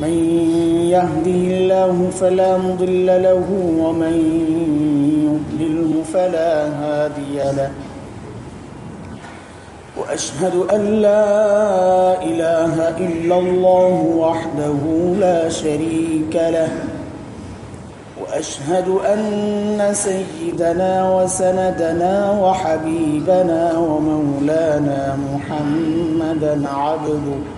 من يهده الله فلا مضل له ومن يضلله فلا هادي له. وأشهد أن لا إله إلا الله وحده لا شريك له. وأشهد أن سيدنا وسندنا وحبيبنا ومولانا محمدا عبده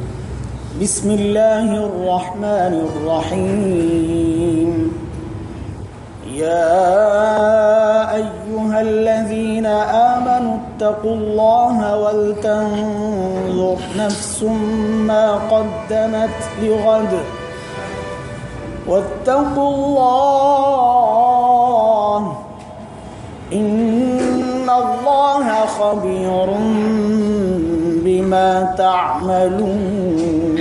بسم الله الرحمن الرحيم. يا أيها الذين آمنوا اتقوا الله ولتنظر نفس ما قدمت لغد. واتقوا الله. إن الله خبير بما تعملون.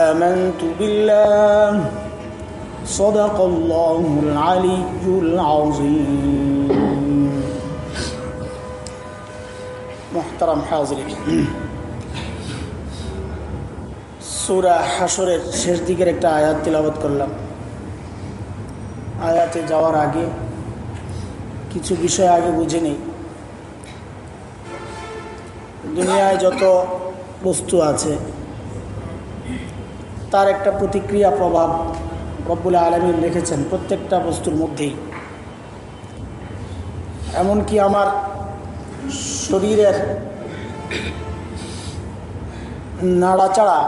آمنت بالله صدق الله العلي العظيم محترم حاضرين সুরা হাসরের শেষ দিকের একটা আয়াত তিলাবত করলাম আয়াতে যাওয়ার আগে কিছু বিষয় আগে বুঝে নেই দুনিয়ায় যত বস্তু আছে তার একটা প্রতিক্রিয়া প্রভাব রব্বুল আলমিন রেখেছেন প্রত্যেকটা বস্তুর মধ্যেই। এমনকি আমার শরীরের নাড়াচাড়া,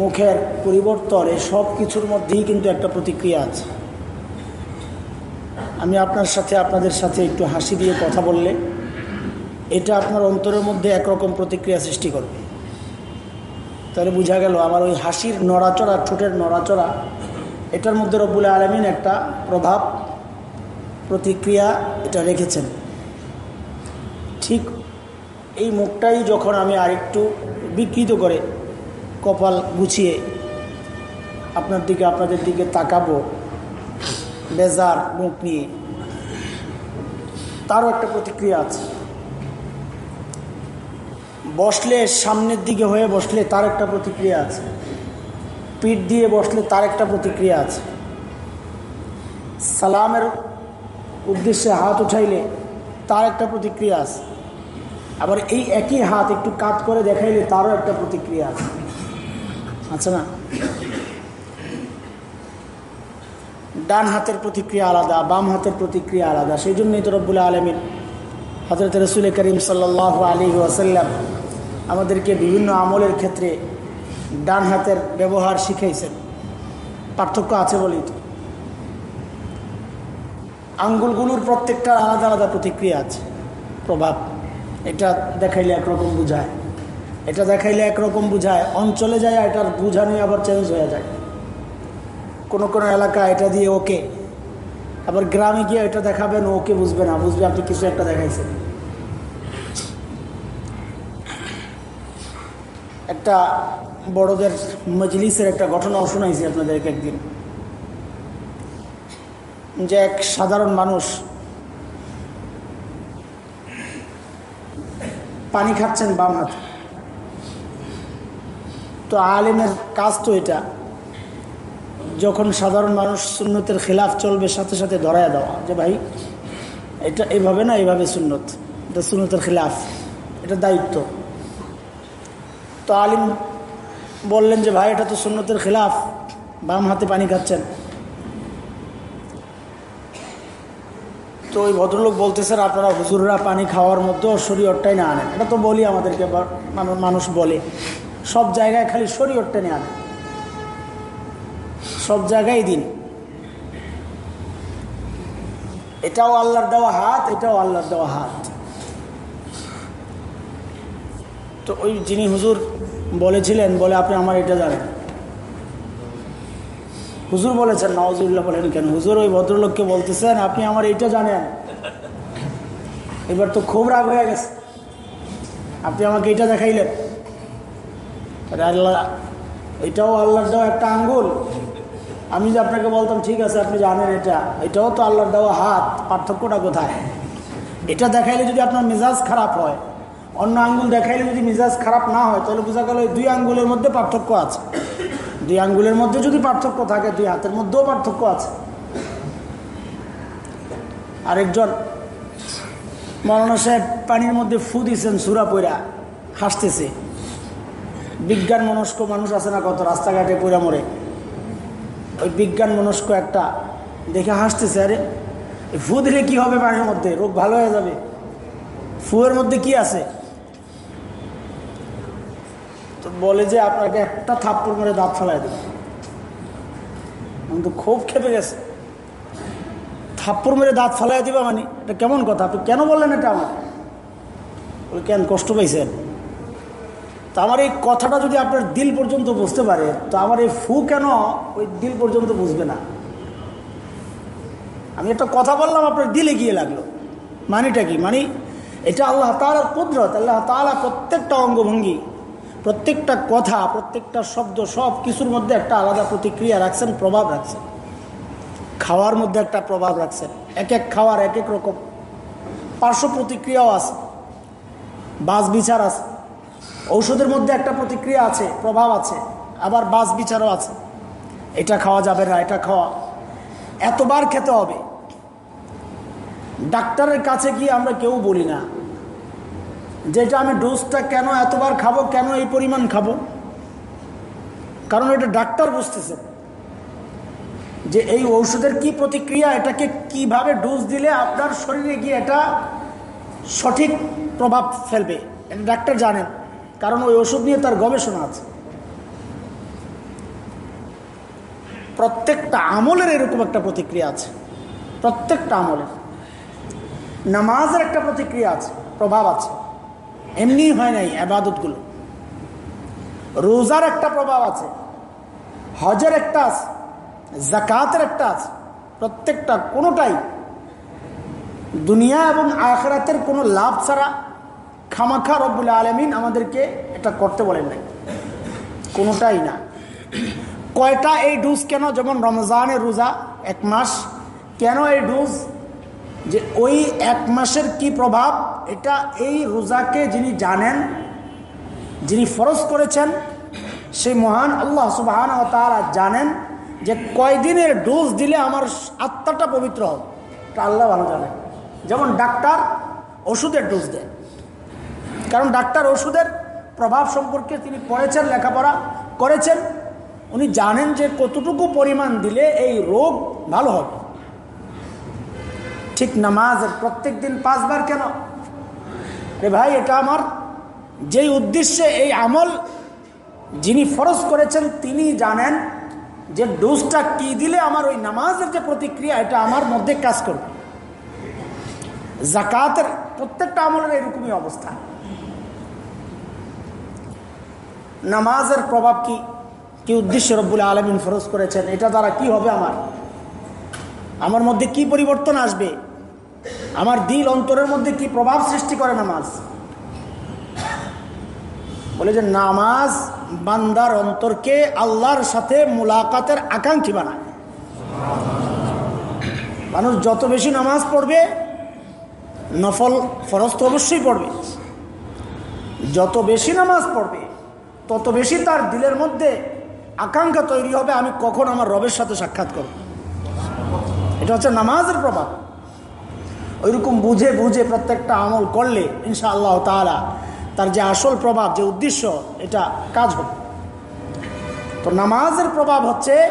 মুখের পরিবর্তন এই সব কিছুর মধ্যেই কিন্তু একটা প্রতিক্রিয়া আছে। আমি আপনার সাথে, আপনাদের সাথে একটু হাসি দিয়ে কথা বললে এটা আপনার অন্তরের মধ্যে একরকম প্রতিক্রিয়া সৃষ্টি করবে। তাহলে বোঝা গেল, আমার ওই হাসির নড়াচড়া, ঠোঁটের নড়াচড়া, এটার মধ্যে রব্বুল আলমিন একটা প্রভাব, প্রতিক্রিয়া এটা রেখেছেন। ঠিক এই মুখটাই যখন আমি আরেকটু বিকৃত করে কপাল গুছিয়ে আপনার দিকে, আপনাদের দিকে তাকাবো, বেজার মুখ নিয়ে, তারও একটা প্রতিক্রিয়া আছে। বসলে সামনের দিকে হয়ে বসলে তার একটা প্রতিক্রিয়া আছে। পিঠ দিয়ে বসলে তার একটা প্রতিক্রিয়া আছে। সালামের উদ্দেশ্যে হাত উঠাইলে তার একটা প্রতিক্রিয়া আছে। আবার এই একই হাত একটু কাত করে দেখাইলে তারও একটা প্রতিক্রিয়া আছে। আছে না? ডান হাতের প্রতিক্রিয়া আলাদা, বাম হাতের প্রতিক্রিয়া আলাদা। সেই জন্যই তো রব্বুল আলমিন হজরত রসুল করিম সাল্লাহ আলী ওয়াসাল্লাম আমাদেরকে বিভিন্ন আমলের ক্ষেত্রে ডান হাতের ব্যবহার শিখাইছেন। পার্থক্য আছে বলেই তো। আঙ্গুলগুলোর প্রত্যেকটার আলাদা আলাদা প্রতিক্রিয়া আছে। প্রভাব। এটা দেখাইলে একরকম বুঝায়। এটা দেখাইলে একরকম বুঝায়। অঞ্চলে যায়, এটার বুঝানোই আবার চেঞ্জ হয়ে যায়। কোনো কোনো এলাকা এটা দিয়ে ওকে। আবার গ্রামে গিয়ে এটা দেখাবেন, ওকে বুঝবে না। বুঝবে আপনি কিছু একটা দেখাইছেন। একটা বড়দের মজলিসের একটা ঘটনা শোনাইছি আপনাদেরকে একদিন। যে এক সাধারণ মানুষ পানি খাচ্ছেন বাম হাতে। তো আলেমের কাজ তো এটা, যখন সাধারণ মানুষ সুন্নতের খেলাফ চলবে সাথে সাথে ধরায় দেওয়া, যে ভাই, এটা এইভাবে না, এভাবে সুন্নত। এটা সুন্নতের খেলাফ, এটা দায়িত্ব। তো আলিম বললেন যে, ভাই, এটা তো সুন্নতের খেলাফ। বাম হাতে পানি খাচ্ছেন। তো ওই ভদ্রলোক বলতেছেন আপনারা হুজুররা পানি খাওয়ার মধ্যেও শরীয়রটাই না আনেন। এটা তো বলি আমাদেরকে মানুষ বলে। সব জায়গায় খালি শরীয়রটা নিয়ে আনেন সব জায়গায় দিন। এটাও আল্লাহর দেওয়া হাত, এটাও আল্লাহর দেওয়া হাত। তো ওই যিনি হুজুর বলেছিলেন, বলে আপনি আমার এটা জানেন। হুজুর বলেছেন নওয়াজুল্লাহ বলেন কেন? হুজুর ওই ভদ্রলোককে বলতেছেন, আপনি আমার এইটা জানেন। এবার তো খুব রাগ হয়ে গেছে। আপনি আমাকে এটা দেখাইলেন। আল্লাহ, এটাও আল্লাহর দেওয়া একটা আঙ্গুল। আমি যে আপনাকে বলতাম, ঠিক আছে, আপনি জানেন এটা। এটাও তো আল্লাহর দেওয়া হাত। পার্থক্যটা কোথায়? এটা দেখাইলে যদি আপনার মেজাজ খারাপ হয় অন্য আঙ্গুল দেখাইলে যদি মেজাজ খারাপ না হয়, তাহলে বোঝা গেল দুই আঙ্গুলের মধ্যে পার্থক্য আছে। দুই আঙ্গুলের মধ্যে যদি পার্থক্য থাকে, দুই হাতের মধ্যেও পার্থক্য আছে। আরেকজন মৌলানা সাহেব পানির মধ্যে ফু দিয়েছেন সুরা পইরা, হাসতেছে। বিজ্ঞান মনস্ক মানুষ আছে না কত, রাস্তাঘাটে পইরা মরে। ওই বিজ্ঞান মনস্ক একটা দেখে হাসতেছে, আরে ফু দিলে কি হবে পানির মধ্যে? রোগ ভালো হয়ে যাবে। ফুয়ের মধ্যে কি আছে তো বলে যে আপনাকে একটা থাপ্পড় মেরে দাঁত ফেলাই দেবে। তো খুব খেপে গেছে। থাপ্পড় মেরে দাঁত ফেলাই দিবা মানে? এটা কেমন কথা? আপনি কেন বললেন এটা আমার বলে, কেন কষ্ট পাইছেন? তো আমার এই কথাটা যদি আপনার দিল পর্যন্ত বুঝতে পারে, তো আমার এই ফু কেন ওই দিল পর্যন্ত বুঝবে না? আমি একটা কথা বললাম, আপনার দিলে গিয়ে লাগল। মানিটা কি? মানে এটা আল্লাহ তালার কুদরত। আল্লাহ তালা প্রত্যেকটা অঙ্গভঙ্গি প্রত্যেকটা কথা, প্রত্যেকটা শব্দ, সব কিছুর মধ্যে একটা আলাদা প্রতিক্রিয়া রাখছেন, প্রভাব রাখছেন। খাওয়ার মধ্যে একটা প্রভাব রাখছেন। এক এক খাওয়ার এক এক রকম। পার্শ্ব প্রতিক্রিয়াও আছে। বাস বিচার আছে। ঔষধের মধ্যে একটা প্রতিক্রিয়া আছে, প্রভাব আছে। আবার বাস বিচারও আছে। এটা খাওয়া যাবে না, এটা খাওয়া। এতবার খেতে হবে। ডাক্তারের কাছে গিয়ে আমরা কেউ বলি না। যেটা আমি ডোজটা কেন এতবার খাব, কেন এই পরিমাণ খাব? কারণ এটা ডাক্তার বুঝতেছে। যে এই ঔষধের কি প্রতিক্রিয়া, এটাকে কীভাবে ডোজ দিলে আপনার শরীরে গিয়ে এটা সঠিক প্রভাব ফেলবে? এটা ডাক্তার জানেন, কারণ ওই ওষুধ নিয়ে তার গবেষণা আছে। প্রত্যেকটা আমলের এরকম একটা প্রতিক্রিয়া আছে। প্রত্যেকটা আমলের। নামাজের একটা প্রতিক্রিয়া আছে, প্রভাব আছে। এমনি হয় নাই আবাদতগুলো। রোজার একটা প্রভাব আছে, হজের একটা আছে জাকাতের একটা আছে, প্রত্যেকটা কোনোটাই দুনিয়া এবং আখরাতের কোনো লাভ ছাড়া খামাখা রব্বুল আলমিন আমাদেরকে এটা করতে বলেন নাই। কোনোটাই না। কয়টা এই ডুজ কেন, যেমন রমজানের রোজা এক মাস, কেন এই ডোজ যে ওই এক মাসের কি প্রভাব? এটা এই রোজাকে যিনি জানেন, যিনি ফরজ করেছেন, সেই মহান আল্লাহ সুবাহান তারা জানেন যে কয়দিনের ডোজ দিলে আমার আত্মাটা পবিত্র হবে। এটা আল্লাহ ভালো জানেন। যেমন ডাক্তার ওষুধের ডোজ দেয় কারণ ডাক্তার ওষুধের প্রভাব সম্পর্কে তিনি পড়েছেন, লেখাপড়া করেছেন। উনি জানেন যে কতটুকু পরিমাণ দিলে এই রোগ ভালো হবে। ঠিক নামাজের প্রত্যেক দিন পাঁচবার কেন? রে ভাই, এটা আমার যেই উদ্দেশ্যে এই আমল যিনি ফরজ করেছেন, তিনি জানেন যে ডোজটা কি দিলে আমার ওই নামাজের যে প্রতিক্রিয়া, এটা আমার মধ্যে কাজ করবে। জাকাতের প্রত্যেকটা আমলের এরকমই অবস্থা। নামাজের প্রভাব কি? কি উদ্দেশ্যে রব্বুল আলমিন ফরজ করেছেন? এটা দ্বারা কি হবে আমার? আমার মধ্যে কি পরিবর্তন আসবে? আমার দিল অন্তরের মধ্যে কি প্রভাব সৃষ্টি করে নামাজ? বলে যে নামাজ বান্দার অন্তরকে আল্লাহর সাথে মুলাকাতের আকাঙ্ক্ষী বানায়। মানুষ যত বেশি নামাজ পড়বে, নফল ফরজ তো অবশ্যই পড়বে। যত বেশি নামাজ পড়বে, তত বেশি তার দিলের মধ্যে আকাঙ্ক্ষা তৈরি হবে, আমি কখন আমার রবের সাথে সাক্ষাৎ করব। এটা হচ্ছে নামাজের প্রভাব। ওইরকম বুঝে বুঝে প্রত্যেকটা আমল করলে ইনশা আল্লাহ তালা তার যে আসল প্রভাব, যে উদ্দেশ্য, এটা কাজ হবে। তো নামাজের প্রভাব হচ্ছে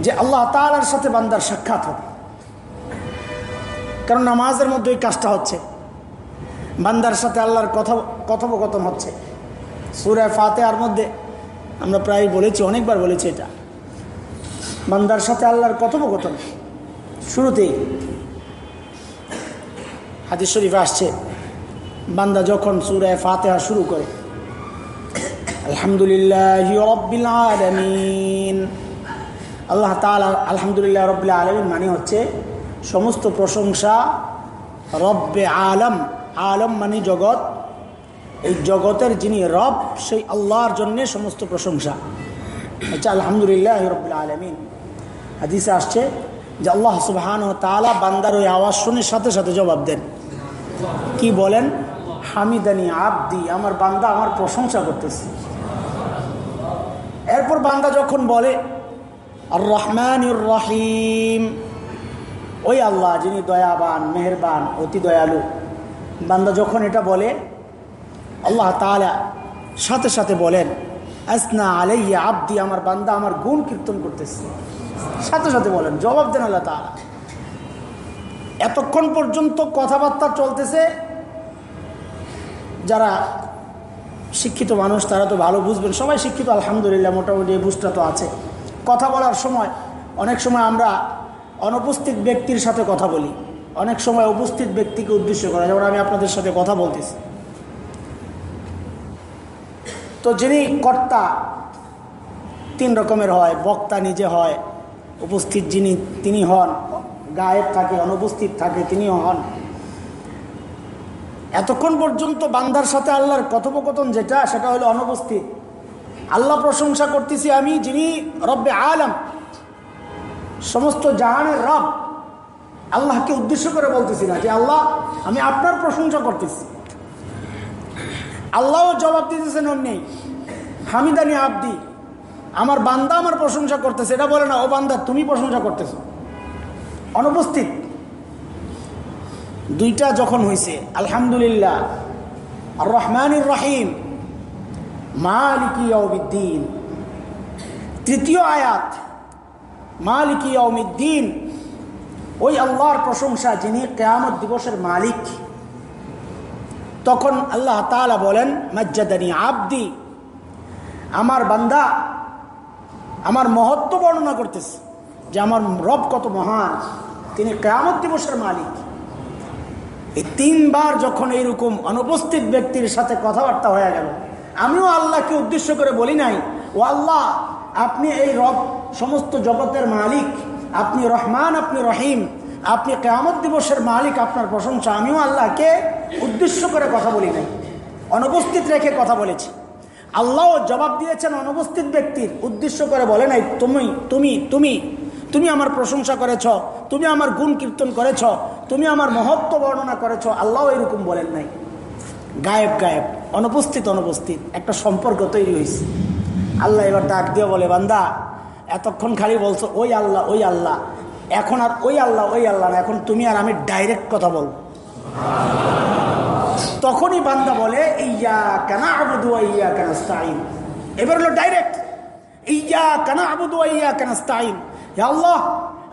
যে আল্লাহ তালার সাথে বান্দার সাক্ষাৎ হবে। কারণ নামাজের মধ্যে ওই কাজটা হচ্ছে। বান্দার সাথে আল্লাহর কথা, কথোপকথন হচ্ছে। সুরায় ফাতেহার মধ্যে আমরা প্রায় বলেছি, অনেকবার বলেছি এটা। বান্দার সাথে আল্লাহর কথোপকথন। শুরুতেই হাদিস শরীফ আসছে, বান্দা যখন সুরায় ফাতেহা শুরু করে, আলহামদুলিল্লাহ আল্লাহ তালা আলহামদুলিল্লাহ রব্বিল আলমিন মানে হচ্ছে সমস্ত প্রশংসা রব্বে আলম। আলম মানে জগৎ। এই জগতের যিনি রব, সেই আল্লাহর জন্যে সমস্ত প্রশংসা। আচ্ছা আলহামদুলিল্লাহ রব্বিল আলমিন। হাদিসে আসছে যে আল্লাহ সুবাহান তালা বান্দার ওই আওয়াজ শুনে সাথে সাথে জবাব দেন। কি বলেন? হামিদানি আবদি, আমার বান্দা আমার প্রশংসা করতেছে। এরপর বান্দা যখন বলে আর রহমান রহিম। ওই আল্লাহ যিনি দয়াবান, মেহরবান, অতি দয়ালু। বান্দা যখন এটা বলে, আল্লাহ তালা সাথে সাথে বলেন, আসনা আলাইয়া আব্দি, আমার বান্দা আমার গুণ কীর্তন করতেছে। সাথে সাথে বলেন, জবাব দেন আল্লাহ তালা এতক্ষণ পর্যন্ত কথাবার্তা চলতেছে, যারা শিক্ষিত মানুষ, তারা তো ভালো বুঝবেন। সবাই শিক্ষিত, আলহামদুলিল্লাহ, মোটামুটি বুঝটা তো আছে। কথা বলার সময়, অনেক সময় আমরা অনুপস্থিত ব্যক্তির সাথে কথা বলি। অনেক সময় উপস্থিত ব্যক্তিকে উদ্দেশ্য করা। যেমন আমি আপনাদের সাথে কথা বলতেছি। তো যিনি কর্তা, তিন রকমের হয়। বক্তা নিজে হয়, উপস্থিত যিনি, তিনি হন। গায়েব থাকে, অনুপস্থিত থাকে, তিনিও হন। এতক্ষণ পর্যন্ত বান্দার সাথে আল্লাহর কথোপকথন যেটা, সেটা হলো অনুপস্থিত। আল্লাহ প্রশংসা করতেছি আমি, যিনি রব্বে আলম, সমস্ত জাহানের রব। আল্লাহকে উদ্দেশ্য করে বলতেছি না যে, আল্লাহ, আমি আপনার প্রশংসা করতেছি। আল্লাহও জবাব দিতেছেন অমনি হামিদানি আব্দি, আমার বান্দা আমার প্রশংসা করতেছে। এটা বলে না, ও বান্দা, তুমি প্রশংসা করতেছো। অনুপস্থিত। দুইটা যখন হয়েছে আলহামদুলিল্লাহ আর রহমানুর রহিম মালিকিউদ্দিন তৃতীয় আয়াত মালিকিউদ্দিন ওই আল্লাহর প্রশংসা যিনি কেয়ামত দিবসের মালিক। তখন আল্লাহ তালা বলেন, মজ্জাদানি আব্দি, আমার বান্দা আমার মহত্ব বর্ণনা করতেছে। যে আমার রব কত মহান, তিনি কেয়ামত দিবসের মালিক। এই তিনবার যখন এইরকম অনুপস্থিত ব্যক্তির সাথে কথাবার্তা হয়ে গেল, আমিও আল্লাহকে উদ্দেশ্য করে বলি নাই, ও আল্লাহ, আপনি এই রব সমস্ত জগতের মালিক, আপনি রহমান, আপনি রহিম, আপনি কেয়ামত দিবসের মালিক, আপনার প্রশংসা, আমিও আল্লাহকে উদ্দেশ্য করে কথা বলি নাই, অনুপস্থিত রেখে কথা বলেছি। আল্লাহ জবাব দিয়েছেন অনুপস্থিত ব্যক্তির, উদ্দেশ্য করে বলে নাই, তুমি তুমি তুমি তুমি আমার প্রশংসা করেছ, তুমি আমার গুণ কীর্তন করেছ, তুমি আমার মহত্ব বর্ণনা করেছ আল্লাহ এরকম বলেন নাই। গায়েব গায়েব, অনুপস্থিত অনুপস্থিত, একটা সম্পর্ক তৈরি হয়েছে আল্লাহ এবার ডাক দিয়ে বলে, বান্দা, এতক্ষণ খালি বলছো, ওই আল্লাহ ওই আল্লাহ। এখন আর ওই আল্লাহ ওই আল্লাহ না, এখন তুমি আর আমি ডাইরেক্ট কথা বলব। তখনই বান্দা বলে ইয়া কানা আবুদু ইয়া কানাস্তাইন এবার হলো ডাইরেক্ট ইয়া কানা আবুদু ইয়া কানাস্তাইন হে আল্লাহ,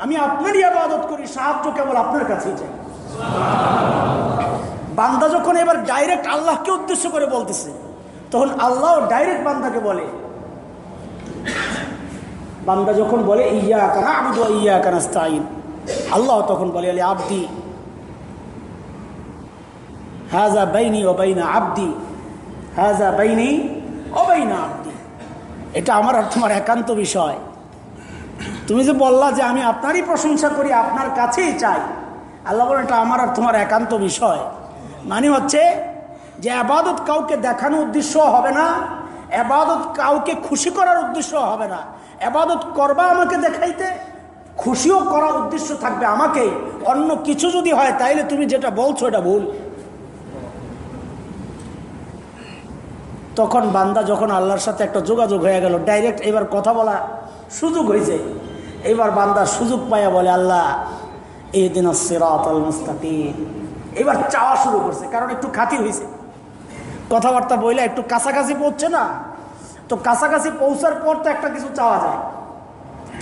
আমি আপনারই আবাদত করি, সাহায্য কেবল আপনার কাছেই চাই। বান্দা যখন এবার ডাইরেক্ট আল্লাহকে উদ্দেশ্য করে বলতেছে, তখন আল্লাহ ডাইরেক্ট বান্দাকে বলে, বান্দা যখন বলে ইয়া কানা আবুদু ইয়া কানাস্তাইন আল্লাহ তখন বলে, আলী আব্দি হাজা বাইনি ও বাইনা আব্দি হাজা বাইনি ও বাইনা আব্দি এটা আমার আর তোমার একান্ত বিষয়। তুমি যে বললা যে আমি আপনারই প্রশংসা করি, আপনার কাছেই চাই। আল্লাহ বলেন, এটা আমার আর তোমার একান্ত বিষয়। মানে হচ্ছে যে আবাদত কাউকে দেখানো উদ্দেশ্য হবে না, আবাদত কাউকে খুশি করার উদ্দেশ্য হবে না। আবাদত করবা আমাকে দেখাইতে, খুশিও করার উদ্দেশ্য থাকবে আমাকে। অন্য কিছু যদি হয়, তাইলে তুমি যেটা বলছো, এটা ভুল। তখন বান্দা যখন আল্লাহর সাথে একটা যোগাযোগ হয়ে গেল, ডাইরেক্ট এবার কথা বলা। সুযোগ হয়েছে। এবার বান্দা সুযোগ পাইয়া বলে, আল্লাহ এই দিন মুস্তাকিম। এবার চাওয়া শুরু করছে, কারণ একটু খাতির হয়েছে। কথাবার্তা বইলে একটু কাছাকাছি পৌঁছছে না, তো কাছাকাছি পৌঁছার পর তো একটা কিছু চাওয়া যায়।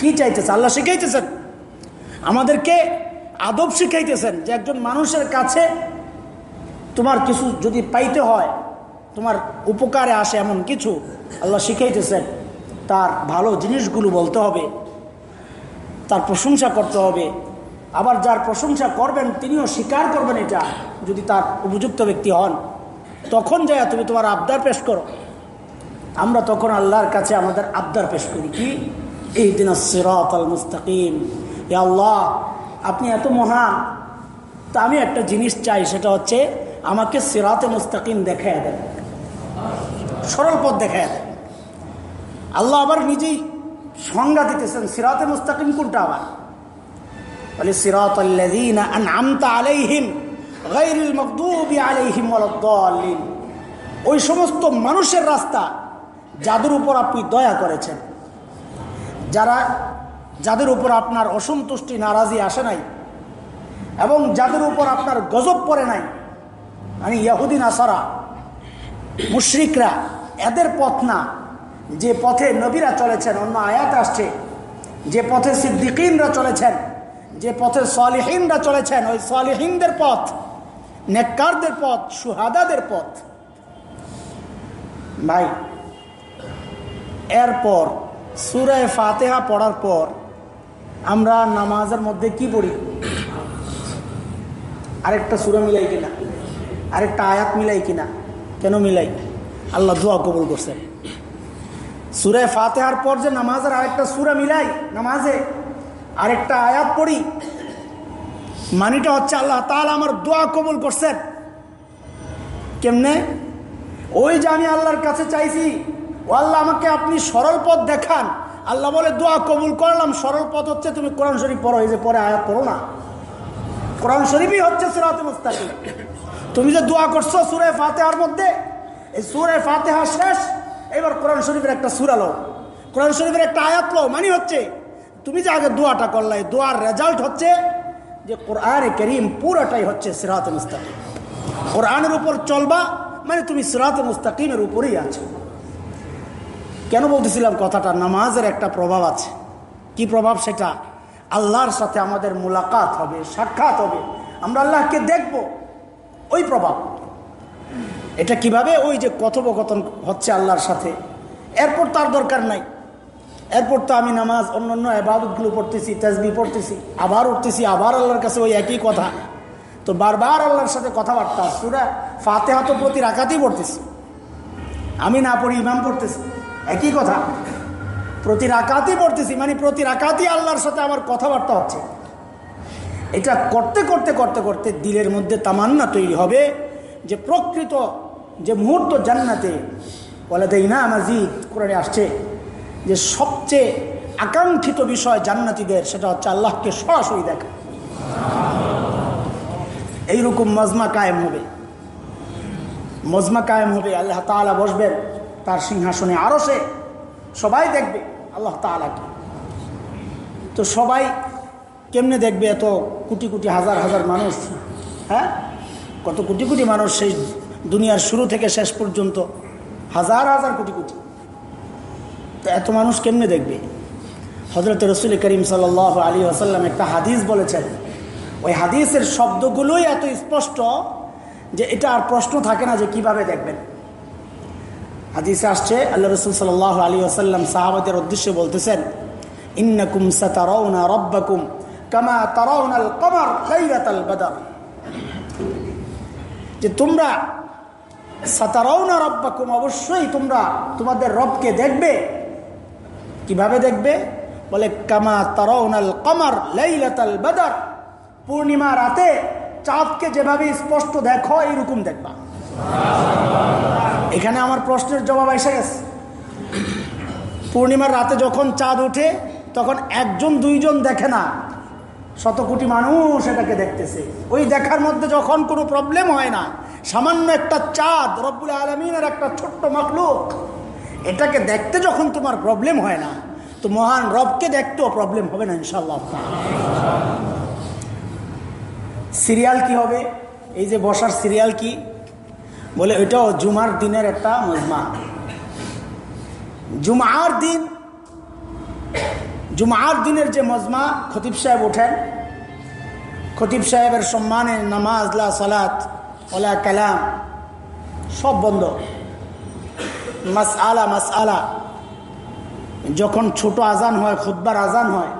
কি চাইতেছে? আল্লাহ শিখাইতেছেন। আমাদেরকে আদব শিখাইতেছেন যে একজন মানুষের কাছে তোমার কিছু যদি পাইতে হয়, তোমার উপকারে আসে এমন কিছু, আল্লাহ শিখাইতেছেন। তার ভালো জিনিসগুলো বলতে হবে, তার প্রশংসা করতে হবে। আবার যার প্রশংসা করবেন, তিনিও স্বীকার করবেন এটা, যদি তার উপযুক্ত ব্যক্তি হন। তখন যায় তুমি তোমার আবদার পেশ করো। আমরা তখন আল্লাহর কাছে আমাদের আবদার পেশ করি কি? এই দিন আল মুস্তাকিম। এ আল্লাহ, আপনি এত মহান। তা আমি একটা জিনিস চাই, সেটা হচ্ছে আমাকে সিরাতে মুস্তাকিম দেখায় দেন। সরল পথ দেখায় দেন। আল্লাহ আবার নিজেই সংজ্ঞা দিতেছেন, সিরাতে মুস্তাকিম কোনটা আবার? বলে সিরাত আলাইহিম আলাইহিম ওই সমস্ত মানুষের রাস্তা যাদের উপর আপনি দয়া করেছেন, যারা, যাদের উপর আপনার অসন্তুষ্টি নারাজি আসে নাই এবং যাদের উপর আপনার গজব পড়ে নাই মানে ইয়াহুদিন আসারা মুশরিকরা, এদের পথ না। যে পথে নবীরা চলেছেন, অন্য আয়াত আসছে, যে পথে সিদ্দিকিনরা চলেছেন, যে পথে সলিহীনরা চলেছেন, ওই সলিহীনদের পথ, নেককারদের পথ, সুহাদাদের পথ। ভাই, এরপর সুরায় ফাতেহা পড়ার পর আমরা নামাজের মধ্যে কি পড়ি? আরেকটা সুরা মিলাই কিনা? আরেকটা আয়াত মিলাই কিনা? কেন মিলাই? আল্লাহ দোয়া কবুল করছেন। সুরায় ফাতেহার পর যে নামাজের আরেকটা সুরা মিলাই নামাজে আরেকটা আয়াত পড়ি, মানিটা হচ্ছে আল্লাহ তাহলে আমার দোয়া কবুল করছেন। কেমনে? ওই যে আমি আল্লাহর কাছে চাইছি, ও আল্লাহ আমাকে আপনি সরল পথ দেখান। আল্লাহ বলে, দোয়া কবুল করলাম, সরল পথ হচ্ছে তুমি কোরআন শরীফ পড়ো, এই যে পরে আয়াত পড়ো না। কোরআন শরীফই হচ্ছে সুরাতে মুস্তাকিম। তুমি যে দোয়া করছ সুরে ফাতেহার মধ্যে, এই সুরে ফাতেহা শেষ এবার কোরআন শরীফের একটা সুরা লো কোরআন শরীফের একটা আয়াত লো মানে হচ্ছে, তুমি যে আগে দোয়াটা করলে দোয়ার রেজাল্ট হচ্ছে যে কোরআনে করিম পুরোটাই হচ্ছে সিরাত মুস্তাকিম। কোরআনের উপর চলবা মানে তুমি সিরাত মুস্তাকিমের উপরেই আছো। কেন বলতেছিলাম কথাটা? নামাজের একটা প্রভাব আছে। কি প্রভাব সেটা? আল্লাহর সাথে আমাদের মোলাকাত হবে, সাক্ষাৎ হবে। আমরা আল্লাহকে দেখব। ওই প্রভাব। এটা কীভাবে? ওই যে কথোপকথন হচ্ছে আল্লাহর সাথে। এরপর তার দরকার নাই। এরপর তো আমি নামাজ অন্য অন্য আবাদতগুলো পড়তেছি, তেজবি পড়তেছি, আবার উঠতেছি, আবার আল্লাহর কাছে ওই একই কথা। তো বারবার আল্লাহর সাথে কথাবার্তা, সুরা ফাতেহা তো প্রতি রাখাতেই পড়তেছি। আমি না পড়ি, ইমাম পড়তেছি। একই কথা। প্রতি রাকাতই পড়তেছি মানে প্রতি রাকাতই আল্লাহর সাথে আমার কথাবার্তা হচ্ছে। এটা করতে করতে করতে করতে দিলের মধ্যে তামান্না তৈরি হবে। যে প্রকৃত যে মুহূর্ত জান্নাতে বলে দেয় না মাজিদ কোরআনে আসছে যে সবচেয়ে আকাঙ্ক্ষিত বিষয় জান্নাতিদের, সেটা হচ্ছে আল্লাহকে সরাসরি দেখা। এইরকম মজমা কায়েম হবে। মজমা কায়েম হবে, আল্লাহ তালা বসবেন, তার সিংহাসনে আরও সে সবাই দেখবে আল্লাহ তালাকে তো সবাই কেমনে দেখবে এত কোটি কোটি হাজার হাজার মানুষ? হ্যাঁ? কত কোটি কোটি মানুষ সেই দুনিয়ার শুরু থেকে শেষ পর্যন্ত, হাজার হাজার কোটি কোটি। এত মানুষ কেমনে দেখবে? হজরত রসুল করিম সাল আলী আসাল্লাম একটা হাদিস বলেছেন। ওই হাদিসের শব্দগুলোই এত স্পষ্ট যে এটা আর প্রশ্ন থাকে না যে কীভাবে দেখবেন। হাদিসে আসছে, আল্লাহ রসুল সাল আলী আসাল্লাম সাহাবাদের উদ্দেশ্যে বলতেছেন, ইন্নাকুম সাতারৌনা রব্বাকুম কামা তারাউনাল কমার লাইলাতাল বাদার। যে তোমরা সাতারৌনা রব্বাকুম, অবশ্যই তোমরা তোমাদের রবকে দেখবে। কীভাবে দেখবে? বলে, কামা তারাউনাল কমার লাইলাতাল বাদার। পূর্ণিমা রাতে চাঁদকে যেভাবে স্পষ্ট দেখো, এইরকম দেখবা। এখানে আমার প্রশ্নের জবাব এসে গেছে। পূর্ণিমার রাতে যখন চাঁদ ওঠে তখন একজন, দুইজন দেখে না। শত কোটি মানুষ এটাকে দেখতেছে। ওই দেখার মধ্যে যখন কোনো প্রবলেম হয় না, সামান্য একটা চাঁদ রব্বুল আলমিনের একটা ছোট্ট মাকলুক এটাকে দেখতে যখন তোমার প্রবলেম হয় না, তো মহান রবকে দেখতেও প্রবলেম হবে না ইনশাল্লাহ সিরিয়াল কি হবে? এই যে বসার সিরিয়াল কি? বলে ওইটাও জুমার দিনের একটা মজমা। জুমার দিন জুমার দিনের যে মজমা, খতিব সাহেব ওঠেন। খতিব সাহেবের সম্মানে নামাজ, লা সালাত, ওলা কালাম, সব বন্ধ। মাস আলা মাস আলা যখন ছোট আজান হয় খুদ্বার আজান হয়,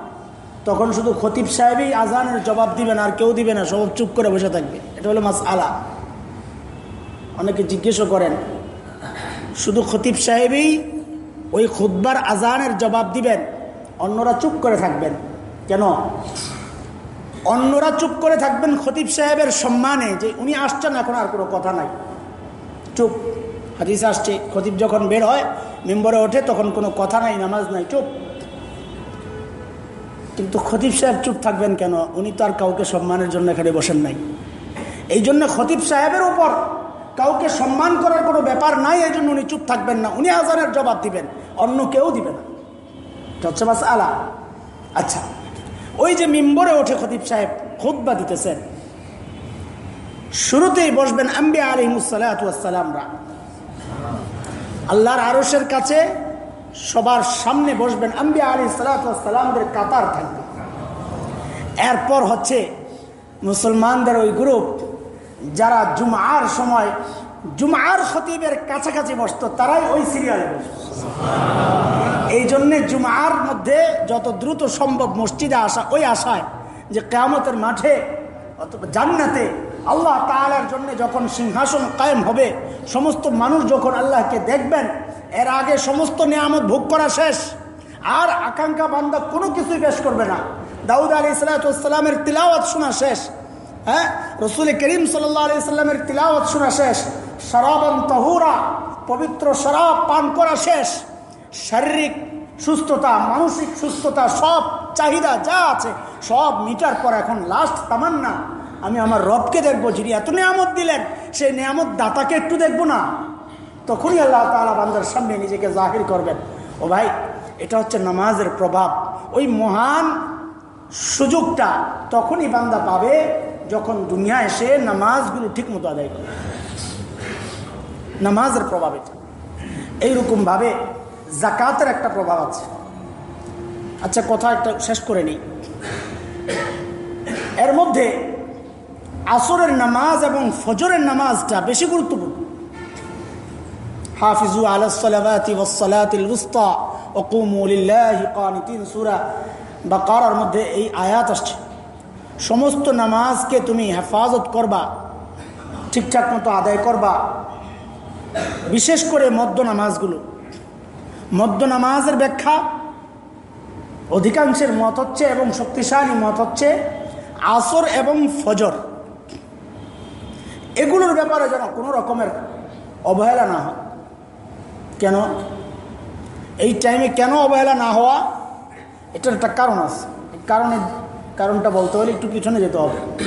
তখন শুধু খতিব সাহেবই আজানের জবাব দিবেন, আর কেউ দিবে না সব চুপ করে বসে থাকবে। এটা হলো মাস আলা অনেকে জিজ্ঞেসও করেন, শুধু খতিব সাহেবই ওই খুদ্বার আজানের জবাব দিবেন? অন্যরা চুপ করে থাকবেন। কেন? অন্যরা চুপ করে থাকবেন খতিব সাহেবের সম্মানে যে উনি আসছেন এখন আর কোনো কথা নাই। চুপ। হাদিস আসছে, খতিব যখন বের হয়, মেম্বরে ওঠে, তখন কোনো কথা নাই, নামাজ নাই, চুপ। কিন্তু খতিব সাহেব চুপ থাকবেন কেন? উনি তো আর কাউকে সম্মানের জন্য এখানে বসেন নাই। এই জন্য খতিব সাহেবের উপর কাউকে সম্মান করার কোনো ব্যাপার নাই, এই জন্য উনি চুপ থাকবেন না। উনি আজানের জবাব দিবেন, অন্য কেউ দিবে না। হচ্ছে মাস আলা আচ্ছা ওই যে মিম্বরে ওঠে খতিব সাহেব খুদ্া দিতেছেন। শুরুতেই বসবেন আম্বি আলিমুসালামরা আল্লাহর আরসের কাছে সবার সামনে বসবেন আম্বি আলী সালাতামদের কাতার থাকবে। এরপর হচ্ছে মুসলমানদের ওই গ্রুপ, যারা জুমার সময় জুমার খতিবের কাছাকাছি বসত, তারাই ওই সিরিয়ালে বসত। এই জন্যে জুমার মধ্যে যত দ্রুত সম্ভব মসজিদে আসা, ওই আশায় যে কেয়ামতের মাঠে অথবা জান্নাতে আল্লাহ তালার জন্য যখন সিংহাসন কায়েম হবে, সমস্ত মানুষ যখন আল্লাহকে দেখবেন, এর আগে সমস্ত নিয়ামত ভোগ করা শেষ। আর আকাঙ্ক্ষা বান্দা কোনো কিছুই পেশ করবে না। দাউদ আলী সালাতামের তিলাওয়াত শোনা শেষ। হ্যাঁ? রসুল করিম সাল্লাহ আলি সাল্লামের তিলাওয়াত শোনা শেষ। শরাবন তহুরা, পবিত্র শরাব পান করা শেষ। শারীরিক সুস্থতা, মানসিক সুস্থতা, সব চাহিদা যা আছে, সব মিটার পর এখন লাস্ট তামান্না। আমি আমার রবকে দেখব, যিনি এত নিয়ামত দিলেন, সেই নিয়ামত দাতাকে একটু দেখব না। তখনই আল্লাহ তালা বান্দার সামনে নিজেকে জাহির করবেন। ও ভাই, এটা হচ্ছে নামাজের প্রভাব। ওই মহান সুযোগটা তখনই বান্দা পাবে যখন দুনিয়া এসে নামাজগুলো ঠিক মতো আদায় করে নামাজের প্রভাব এটা। এইরকমভাবে জাকাতের একটা প্রভাব আছে। আচ্ছা কথা একটা শেষ করে নিই। এর মধ্যে আসরের নামাজ এবং ফজরের নামাজটা বেশি গুরুত্বপূর্ণ। হাফিজু আলাসলাতি উস্তা সুরা। বা কারার মধ্যে এই আয়াত আসছে। সমস্ত নামাজকে তুমি হেফাজত করবা, ঠিকঠাক মতো আদায় করবা। বিশেষ করে মদ্য নামাজগুলো। মদ্য নামাজের ব্যাখ্যা অধিকাংশের মত হচ্ছে এবং শক্তিশালী মত হচ্ছে আসর এবং ফজর। এগুলোর ব্যাপারে যেন কোনো রকমের অবহেলা না হয়। কেন? এই টাইমে কেন অবহেলা না হওয়া? এটার একটা কারণ আছে। কারণে, কারণটা বলতে হলে একটু পিছনে যেতে হবে।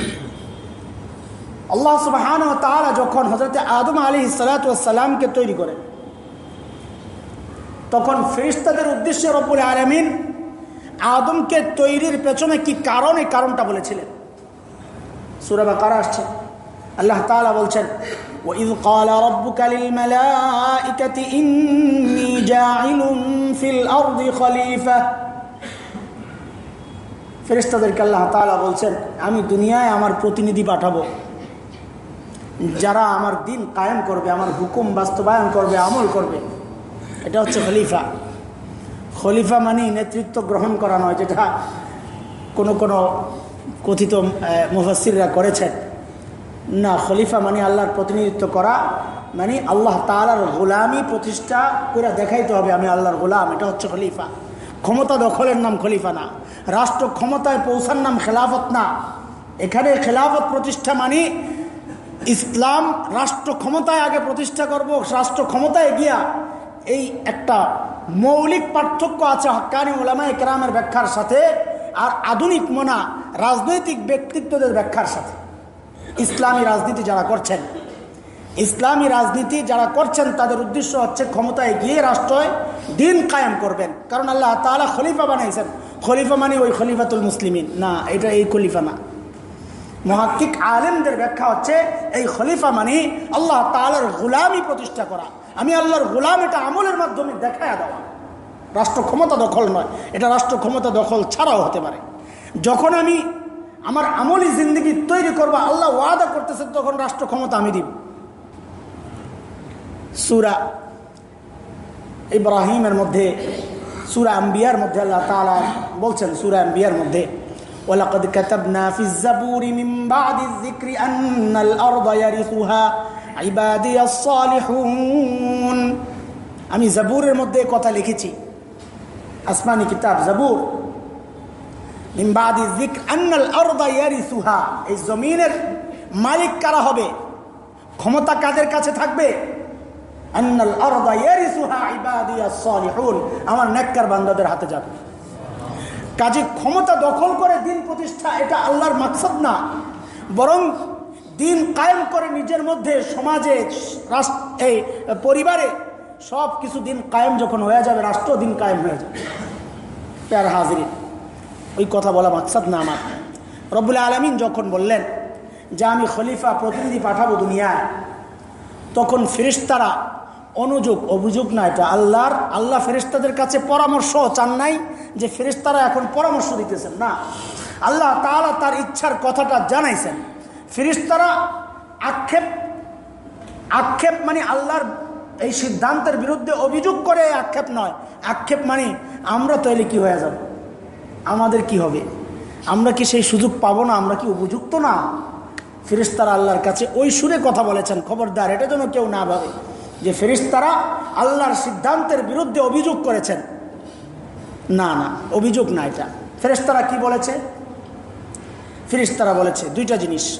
আল্লাহ সুবাহান তারা যখন হজরত আদম আলী সালাতামকে তৈরি করে তখন ফেরিস্তাদের উদ্দেশ্যে রব্বুল আলমিন আদমকে তৈরির পেছনে কি কারণ এই কারণটা বলেছিলেন সুরাবা কারা আসছে আল্লাহ তালা বলছেন وإذ قال ربك للملائكة إني جاعل في الأرض خليفة ফেরেস্তাদেরকে আল্লাহ তালা বলছেন আমি দুনিয়ায় আমার প্রতিনিধি পাঠাবো যারা আমার দিন কায়েম করবে আমার হুকুম বাস্তবায়ন করবে আমল করবে এটা হচ্ছে খলিফা। খলিফা মানে নেতৃত্ব গ্রহণ করা নয়, যেটা কোনো কোনো কথিত মুফাসিররা করেছেন। না, খলিফা মানে আল্লাহর প্রতিনিধিত্ব করা মানে আল্লাহ তালার গোলামি প্রতিষ্ঠা করে দেখাইতে হবে, আমি আল্লাহর গোলাম, এটা হচ্ছে খলিফা। ক্ষমতা দখলের নাম খলিফা না। রাষ্ট্র ক্ষমতায় পৌঁছার নাম খেলাফত না। এখানে খেলাফত প্রতিষ্ঠা মানে ইসলাম রাষ্ট্র ক্ষমতায় আগে প্রতিষ্ঠা করব, রাষ্ট্র ক্ষমতায় গিয়া এই একটা মৌলিক পার্থক্য আছে হকানি ওলামা একরামের ব্যাখ্যার সাথে আর আধুনিক মনা রাজনৈতিক ব্যক্তিত্বদের ব্যাখ্যার সাথে। ইসলামী রাজনীতি যারা করছেন, ইসলামী রাজনীতি যারা করছেন তাদের উদ্দেশ্য হচ্ছে ক্ষমতায় গিয়ে রাষ্ট্রয় দিন কায়েম করবেন। কারণ আল্লাহ তালা খলিফা বানাইছেন খলিফা মানে ওই খলিফাতুল মুসলিমিন। না, এটা এই খলিফা না। মহাকিক আলেমদের ব্যাখ্যা হচ্ছে এই খলিফা মানে আল্লাহ তালার গোলামি প্রতিষ্ঠা করা। আমি আল্লাহর গোলাম, এটা আমলের মাধ্যমে দেখায় দেওয়া। রাষ্ট্র ক্ষমতা দখল নয়, এটা রাষ্ট্র ক্ষমতা দখল ছাড়াও হতে পারে। যখন আমি আমার আমলি জিন্দগি তৈরি করব, আল্লাহ ওয়াদা করতেছে, তখন রাষ্ট্র ক্ষমতা আমি দিব। সুরা ইব্রাহিমের মধ্যে, সুরা আম্বিয়ার মধ্যে আল্লাহ তালা বলছেন, সুরা আম্বিয়ার মধ্যে ওলাকদ কাতাবনা ফিজ জাবুরি মিম বাদি জিক্রি আন্নাল আরদ ইয়ারিসুহা আমি জাবুরের মধ্যে কথা লিখেছি। আসমানি কিতাব, জাবুর। এই জমিনের মালিক কারা হবে? ক্ষমতা কাদের কাছে থাকবে? আমার নেককার বান্দাদের হাতে যাবে। কাজে ক্ষমতা দখল করে দিন প্রতিষ্ঠা, এটা আল্লাহর মাকসাদ না। বরং দিন কায়েম করে নিজের মধ্যে, সমাজে এই পরিবারে সব কিছু দিন কায়েম যখন হয়ে যাবে, রাষ্ট্র দিন কায়েম হয়ে যাবে। প্যার হাজির। ওই কথা বলা মাকসাদ না আমার। রব্বুল আলমিন যখন বললেন যে, আমি খলিফা প্রতিনিধি পাঠাবো দুনিয়ায়, তখন ফেরিস্তারা অনুযোগ, অভিযোগ না এটা আল্লাহর, আল্লাহ ফেরিস্তাদের কাছে পরামর্শ চান নাই যে ফেরিস্তারা এখন পরামর্শ দিতেছেন। না। আল্লাহ তালা তার ইচ্ছার কথাটা জানাইছেন। ফেরিস্তারা আক্ষেপ আক্ষেপ মানে আল্লাহর এই সিদ্ধান্তের বিরুদ্ধে অভিযোগ করে আক্ষেপ নয়। আক্ষেপ মানে আমরা তৈরি কি হয়ে যাব? আমাদের কি হবে? আমরা কি সেই সুযোগ পাবো না? আমরা কি উপযুক্ত না? ফেরিস্তারা আল্লাহর কাছে ওই সুরে কথা বলেছেন, খবরদার। এটা যেন কেউ না ভাবে যে ফেরিস্তারা আল্লাহর সিদ্ধান্তের বিরুদ্ধে অভিযোগ করেছেন। না না, অভিযোগ না এটা। ফেরিস্তারা কি বলেছে? ফেরিস্তারা বলেছে দুইটা জিনিস।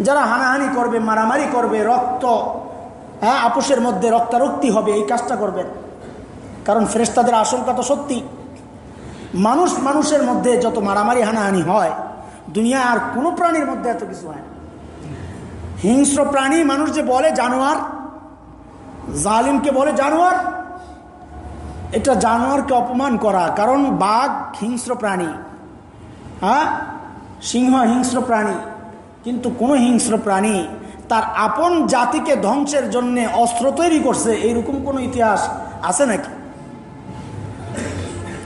যারা হানাহানি করবে, মারামারি করবে, রক্ত হ্যাঁ আপোষের মধ্যে রক্তারক্তি হবে, এই কাজটা করবেন। কারণ ফেরেস্তাদের আশঙ্কা তো সত্যি। মানুষ মানুষের মধ্যে যত মারামারি, হানাহানি হয় দুনিয়া আর কোনো প্রাণীর মধ্যে এত কিছু হয় না। হিংস্র প্রাণী মানুষ যে বলে জানোয়ার, জালিমকে বলে জানোয়ার, এটা জানোয়ারকে অপমান করা। কারণ বাঘ হিংস্র প্রাণী হ্যাঁ সিংহ হিংস্র প্রাণী। কিন্তু কোনো হিংস্র প্রাণী তার আপন জাতিকে ধ্বংসের জন্য অস্ত্র তৈরি করছে, এইরকম কোনো ইতিহাস আছে নাকি?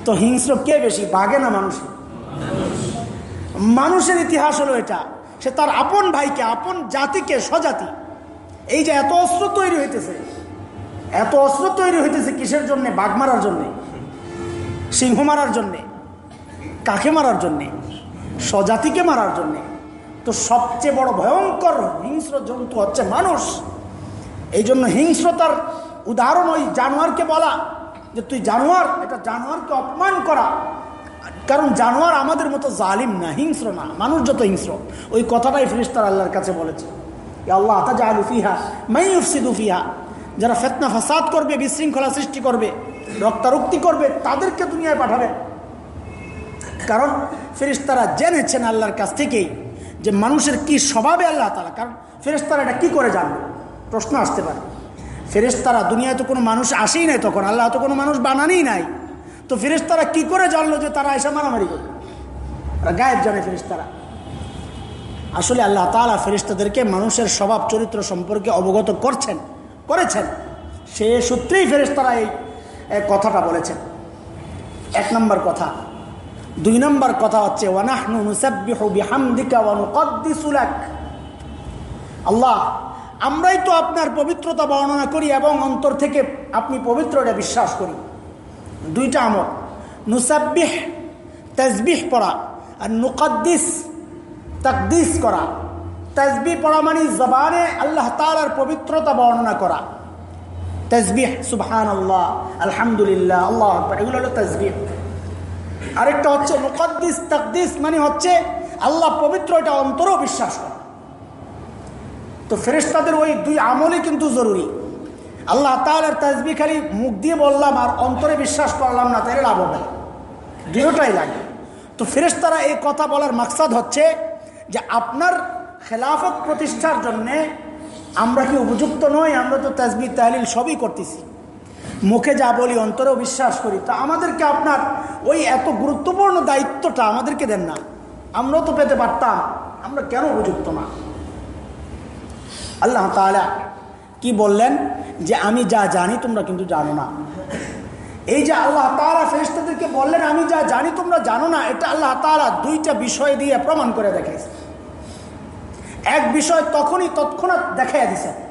তো হিংস্র কে বেশি, বাঘে না মানুষ? মানুষের ইতিহাস হলো এটা, সে তার আপন ভাইকে, আপন জাতিকে, স্বজাতি, এই যে এত অস্ত্র তৈরি হইতেছে, এত অস্ত্র তৈরি হইতেছে কিসের জন্যে? বাঘ মারার জন্যে, সিংহ মারার জন্যে, কাকে মারার জন্যে, স্বজাতিকে মারার জন্যে। তো সবচেয়ে বড় ভয়ঙ্কর হিংস্র জন্তু হচ্ছে মানুষ। এই জন্য হিংস্রতার উদাহরণ ওই জানোয়ারকে বলা যে তুই জানোয়ার, এটা জানোয়ারকে অপমান করা। কারণ জানোয়ার আমাদের মতো জালিম না, হিংস্র না, মানুষ যত হিংস্র। ওই কথাটাই ফিরিস্তার আল্লাহর কাছে বলেছে। আল্লাহ আতা জাহালু ফিহা মাই উফসিদু ফিহা। যারা ফেতনা ফাসাদ করবে, বিশৃঙ্খলা সৃষ্টি করবে, রক্তারক্তি করবে, তাদেরকে দুনিয়ায় পাঠাবে। কারণ ফেরিস্তারা জেনেছেন আল্লাহর কাছ থেকেই যে মানুষের কি স্বভাবে আল্লাহ তালা কারণ ফেরেস্তারা এটা কী করে জানবে? প্রশ্ন আসতে পারে। ফেরেস্তারা দুনিয়ায় তো কোনো মানুষ আসেই নাই তখন, আল্লাহ তো কোনো মানুষ বানানেই নাই। তো ফেরেস্তারা কি করে জানলো যে তারা এসে মারামারি করবে? গায়েব জানে ফেরিস্তারা আসলে আল্লাহ তালা ফেরিস্তাদেরকে মানুষের স্বভাব, চরিত্র সম্পর্কে অবগত করছেন, করেছেন। সে সূত্রেই ফেরিস্তারা এই কথাটা বলেছেন। এক নম্বর কথা দুই নম্বর কথা হচ্ছে আল্লাহ, আমরাই তো আপনার পবিত্রতা বর্ণনা করি এবং অন্তর থেকে আপনি পবিত্র বিশ্বাস করি। দুইটা আমল, নুসাব্বিহ, তাজবিহ পড়া আর নুকাদ্দিস, তাকদিস করা। তাজবি পড়া মানে জবানে আল্লাহ তালার পবিত্রতা বর্ণনা করা। তসবিহ সুবহান আল্লাহ আলহামদুলিল্লাহ, আল্লাহ এগুলো হলো তসবিহ আরেকটা হচ্ছে মুকদ্দিস, তাকদিস মানে হচ্ছে আল্লাহ পবিত্র, এটা অন্তরও বিশ্বাস করে। তো ফেরেস্তাদের ওই দুই আমলই কিন্তু জরুরি। আল্লাহ তালার তাজবি খালি মুখ দিয়ে বললাম আর অন্তরে বিশ্বাস করলাম না, তাহলে লাভ হবে দুটোটাই লাগে। তো ফেরেস্তারা এই কথা বলার মাকসাদ হচ্ছে যে আপনার খেলাফত প্রতিষ্ঠার জন্যে আমরা কি উপযুক্ত নই? আমরা তো তাজবি তাহলিল সবই করতেছি। মুখে যা বলি, অন্তরেও বিশ্বাস করি। তা আমাদেরকে আপনার ওই এত গুরুত্বপূর্ণ দায়িত্বটা আমাদেরকে দেন না। আমরাও তো পেতে পারতাম, আমরা কেন উপযুক্ত না? আল্লাহ তালা কি বললেন? যে আমি যা জানি, তোমরা কিন্তু জানো না। এই যে আল্লাহ তালা ফেরিস্তাদেরকে বললেন, আমি যা জানি, তোমরা জানো না, এটা আল্লাহ তালা দুইটা বিষয় দিয়ে প্রমাণ করে দেখাইছে। এক বিষয় তখনই তৎক্ষণাৎ দেখাইয়া দিছে।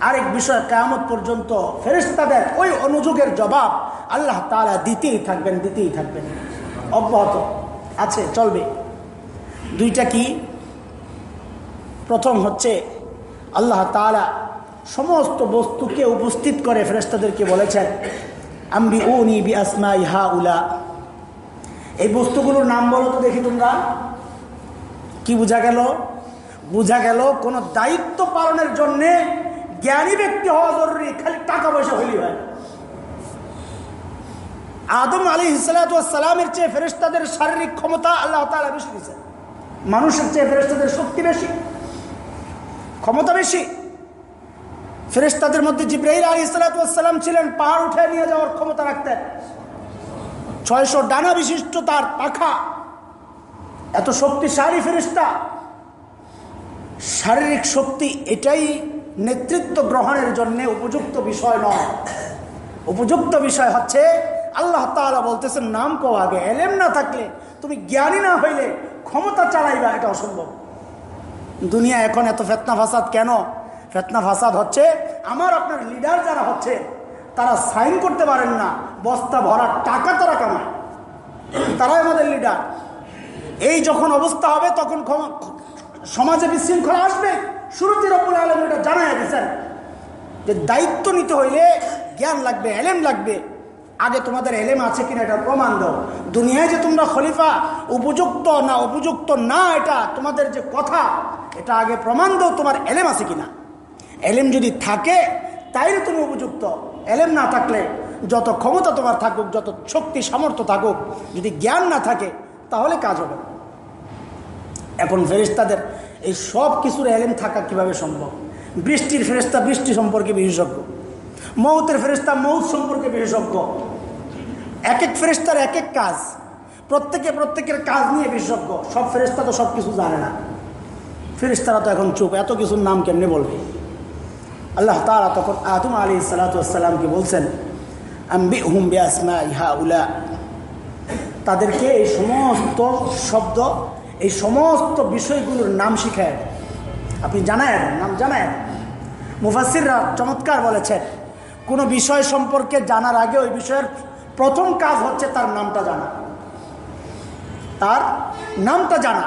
আরেক বিষয় কেমন পর্যন্ত ফেরিস্তাদের ওই অনুযোগের জবাব আল্লাহ তালা দিতেই থাকবেন দিতেই থাকবেন। অব্যাহত আছে, চলবে। দুইটা কি? প্রথম হচ্ছে আল্লাহ তালা সমস্ত বস্তুকে উপস্থিত করে ফেরেস্তাদেরকে বলেছেন আম্বি ও নি বি আসমা ইহা উলা এই বস্তুগুলোর নাম বলো তো দেখি তোমরা। কি বোঝা গেল? বোঝা গেল কোনো দায়িত্ব পালনের জন্য জ্ঞানী ব্যক্তি হওয়া জরুরি, খালি টাকা পয়সা হইলি হয়। আদম আলী হিসালামের চেয়ে ফেরেস্তাদের শারীরিক ক্ষমতা আল্লাহ তালা বেশি দিয়েছে মানুষের চেয়ে ফেরেস্তাদের শক্তি বেশি, ক্ষমতা বেশি। ফেরেস্তাদের মধ্যে জিব্রাহিল আলী সালাতাম ছিলেন, পাহাড় উঠে নিয়ে যাওয়ার ক্ষমতা রাখতেন। ছয়শো ডানা বিশিষ্ট তার পাখা, এত শক্তিশালী ফেরিস্তা শারীরিক শক্তি এটাই নেতৃত্ব গ্রহণের জন্য উপযুক্ত বিষয় নয়। উপযুক্ত বিষয় হচ্ছে, আল্লাহ তালা বলতেছেন, নাম কো আগে, এলেম না থাকলে, তুমি জ্ঞানী না হইলে ক্ষমতা চালাইবা, এটা অসম্ভব। দুনিয়া এখন এত ফেতনা ফাসাদ কেন? ফেতনা ফাসাদ হচ্ছে, আমার আপনার লিডার যারা হচ্ছে, তারা সাইন করতে পারেন না, বস্তা ভরার টাকা তারা কামায়। তারাই আমাদের লিডার এই যখন অবস্থা হবে, তখন সমাজে বিশৃঙ্খলা আসবে? শুরুতে রব্বুল আলম এটা জানাই দিয়েছেন যে দায়িত্ব নিতে হইলে জ্ঞান লাগবে, এলেম লাগবে। আগে তোমাদের এলেম আছে কিনা এটা প্রমাণ দাও। দুনিয়ায় যে তোমরা খলিফা, উপযুক্ত না উপযুক্ত না এটা তোমাদের যে কথা, এটা আগে প্রমাণ দাও তোমার এলেম আছে কিনা। এলেম যদি থাকে, তাইলে তুমি উপযুক্ত। এলেম না থাকলে যত ক্ষমতা তোমার থাকুক, যত শক্তি, সামর্থ্য থাকুক, যদি জ্ঞান না থাকে, তাহলে কাজ হবে এখন ফেরিস্তাদের এই সব কিছুর এলেম থাকা কীভাবে সম্ভব? বৃষ্টির ফেরিস্তা বৃষ্টি সম্পর্কে বিশেষজ্ঞ। মৌতের ফেরিস্তা মৌত সম্পর্কে বিশেষজ্ঞ। এক এক ফেরিস্তার এক এক কাজ। প্রত্যেকে প্রত্যেকের কাজ নিয়ে বিশেষজ্ঞ। সব ফেরিস্তা তো সব কিছু জানে না। ফেরিস্তারা তো এখন চুপ। এত কিছুর নাম কেমনে বলবে? আল্লাহ তারা তখন আদম আলী সালাতামকে বলছেন আম্বি হুম বিয়াসমা ইহা উলা তাদেরকে এই সমস্ত শব্দ এই সমস্ত বিষয়গুলোর নাম শিখায়। আপনি জানায় নাম জানায় মুফাসিররা চমৎকার বলেছেন কোনো বিষয় সম্পর্কে জানার আগে ওই বিষয়ের প্রথম কাজ হচ্ছে তার নামটা জানা। তার নামটা জানা,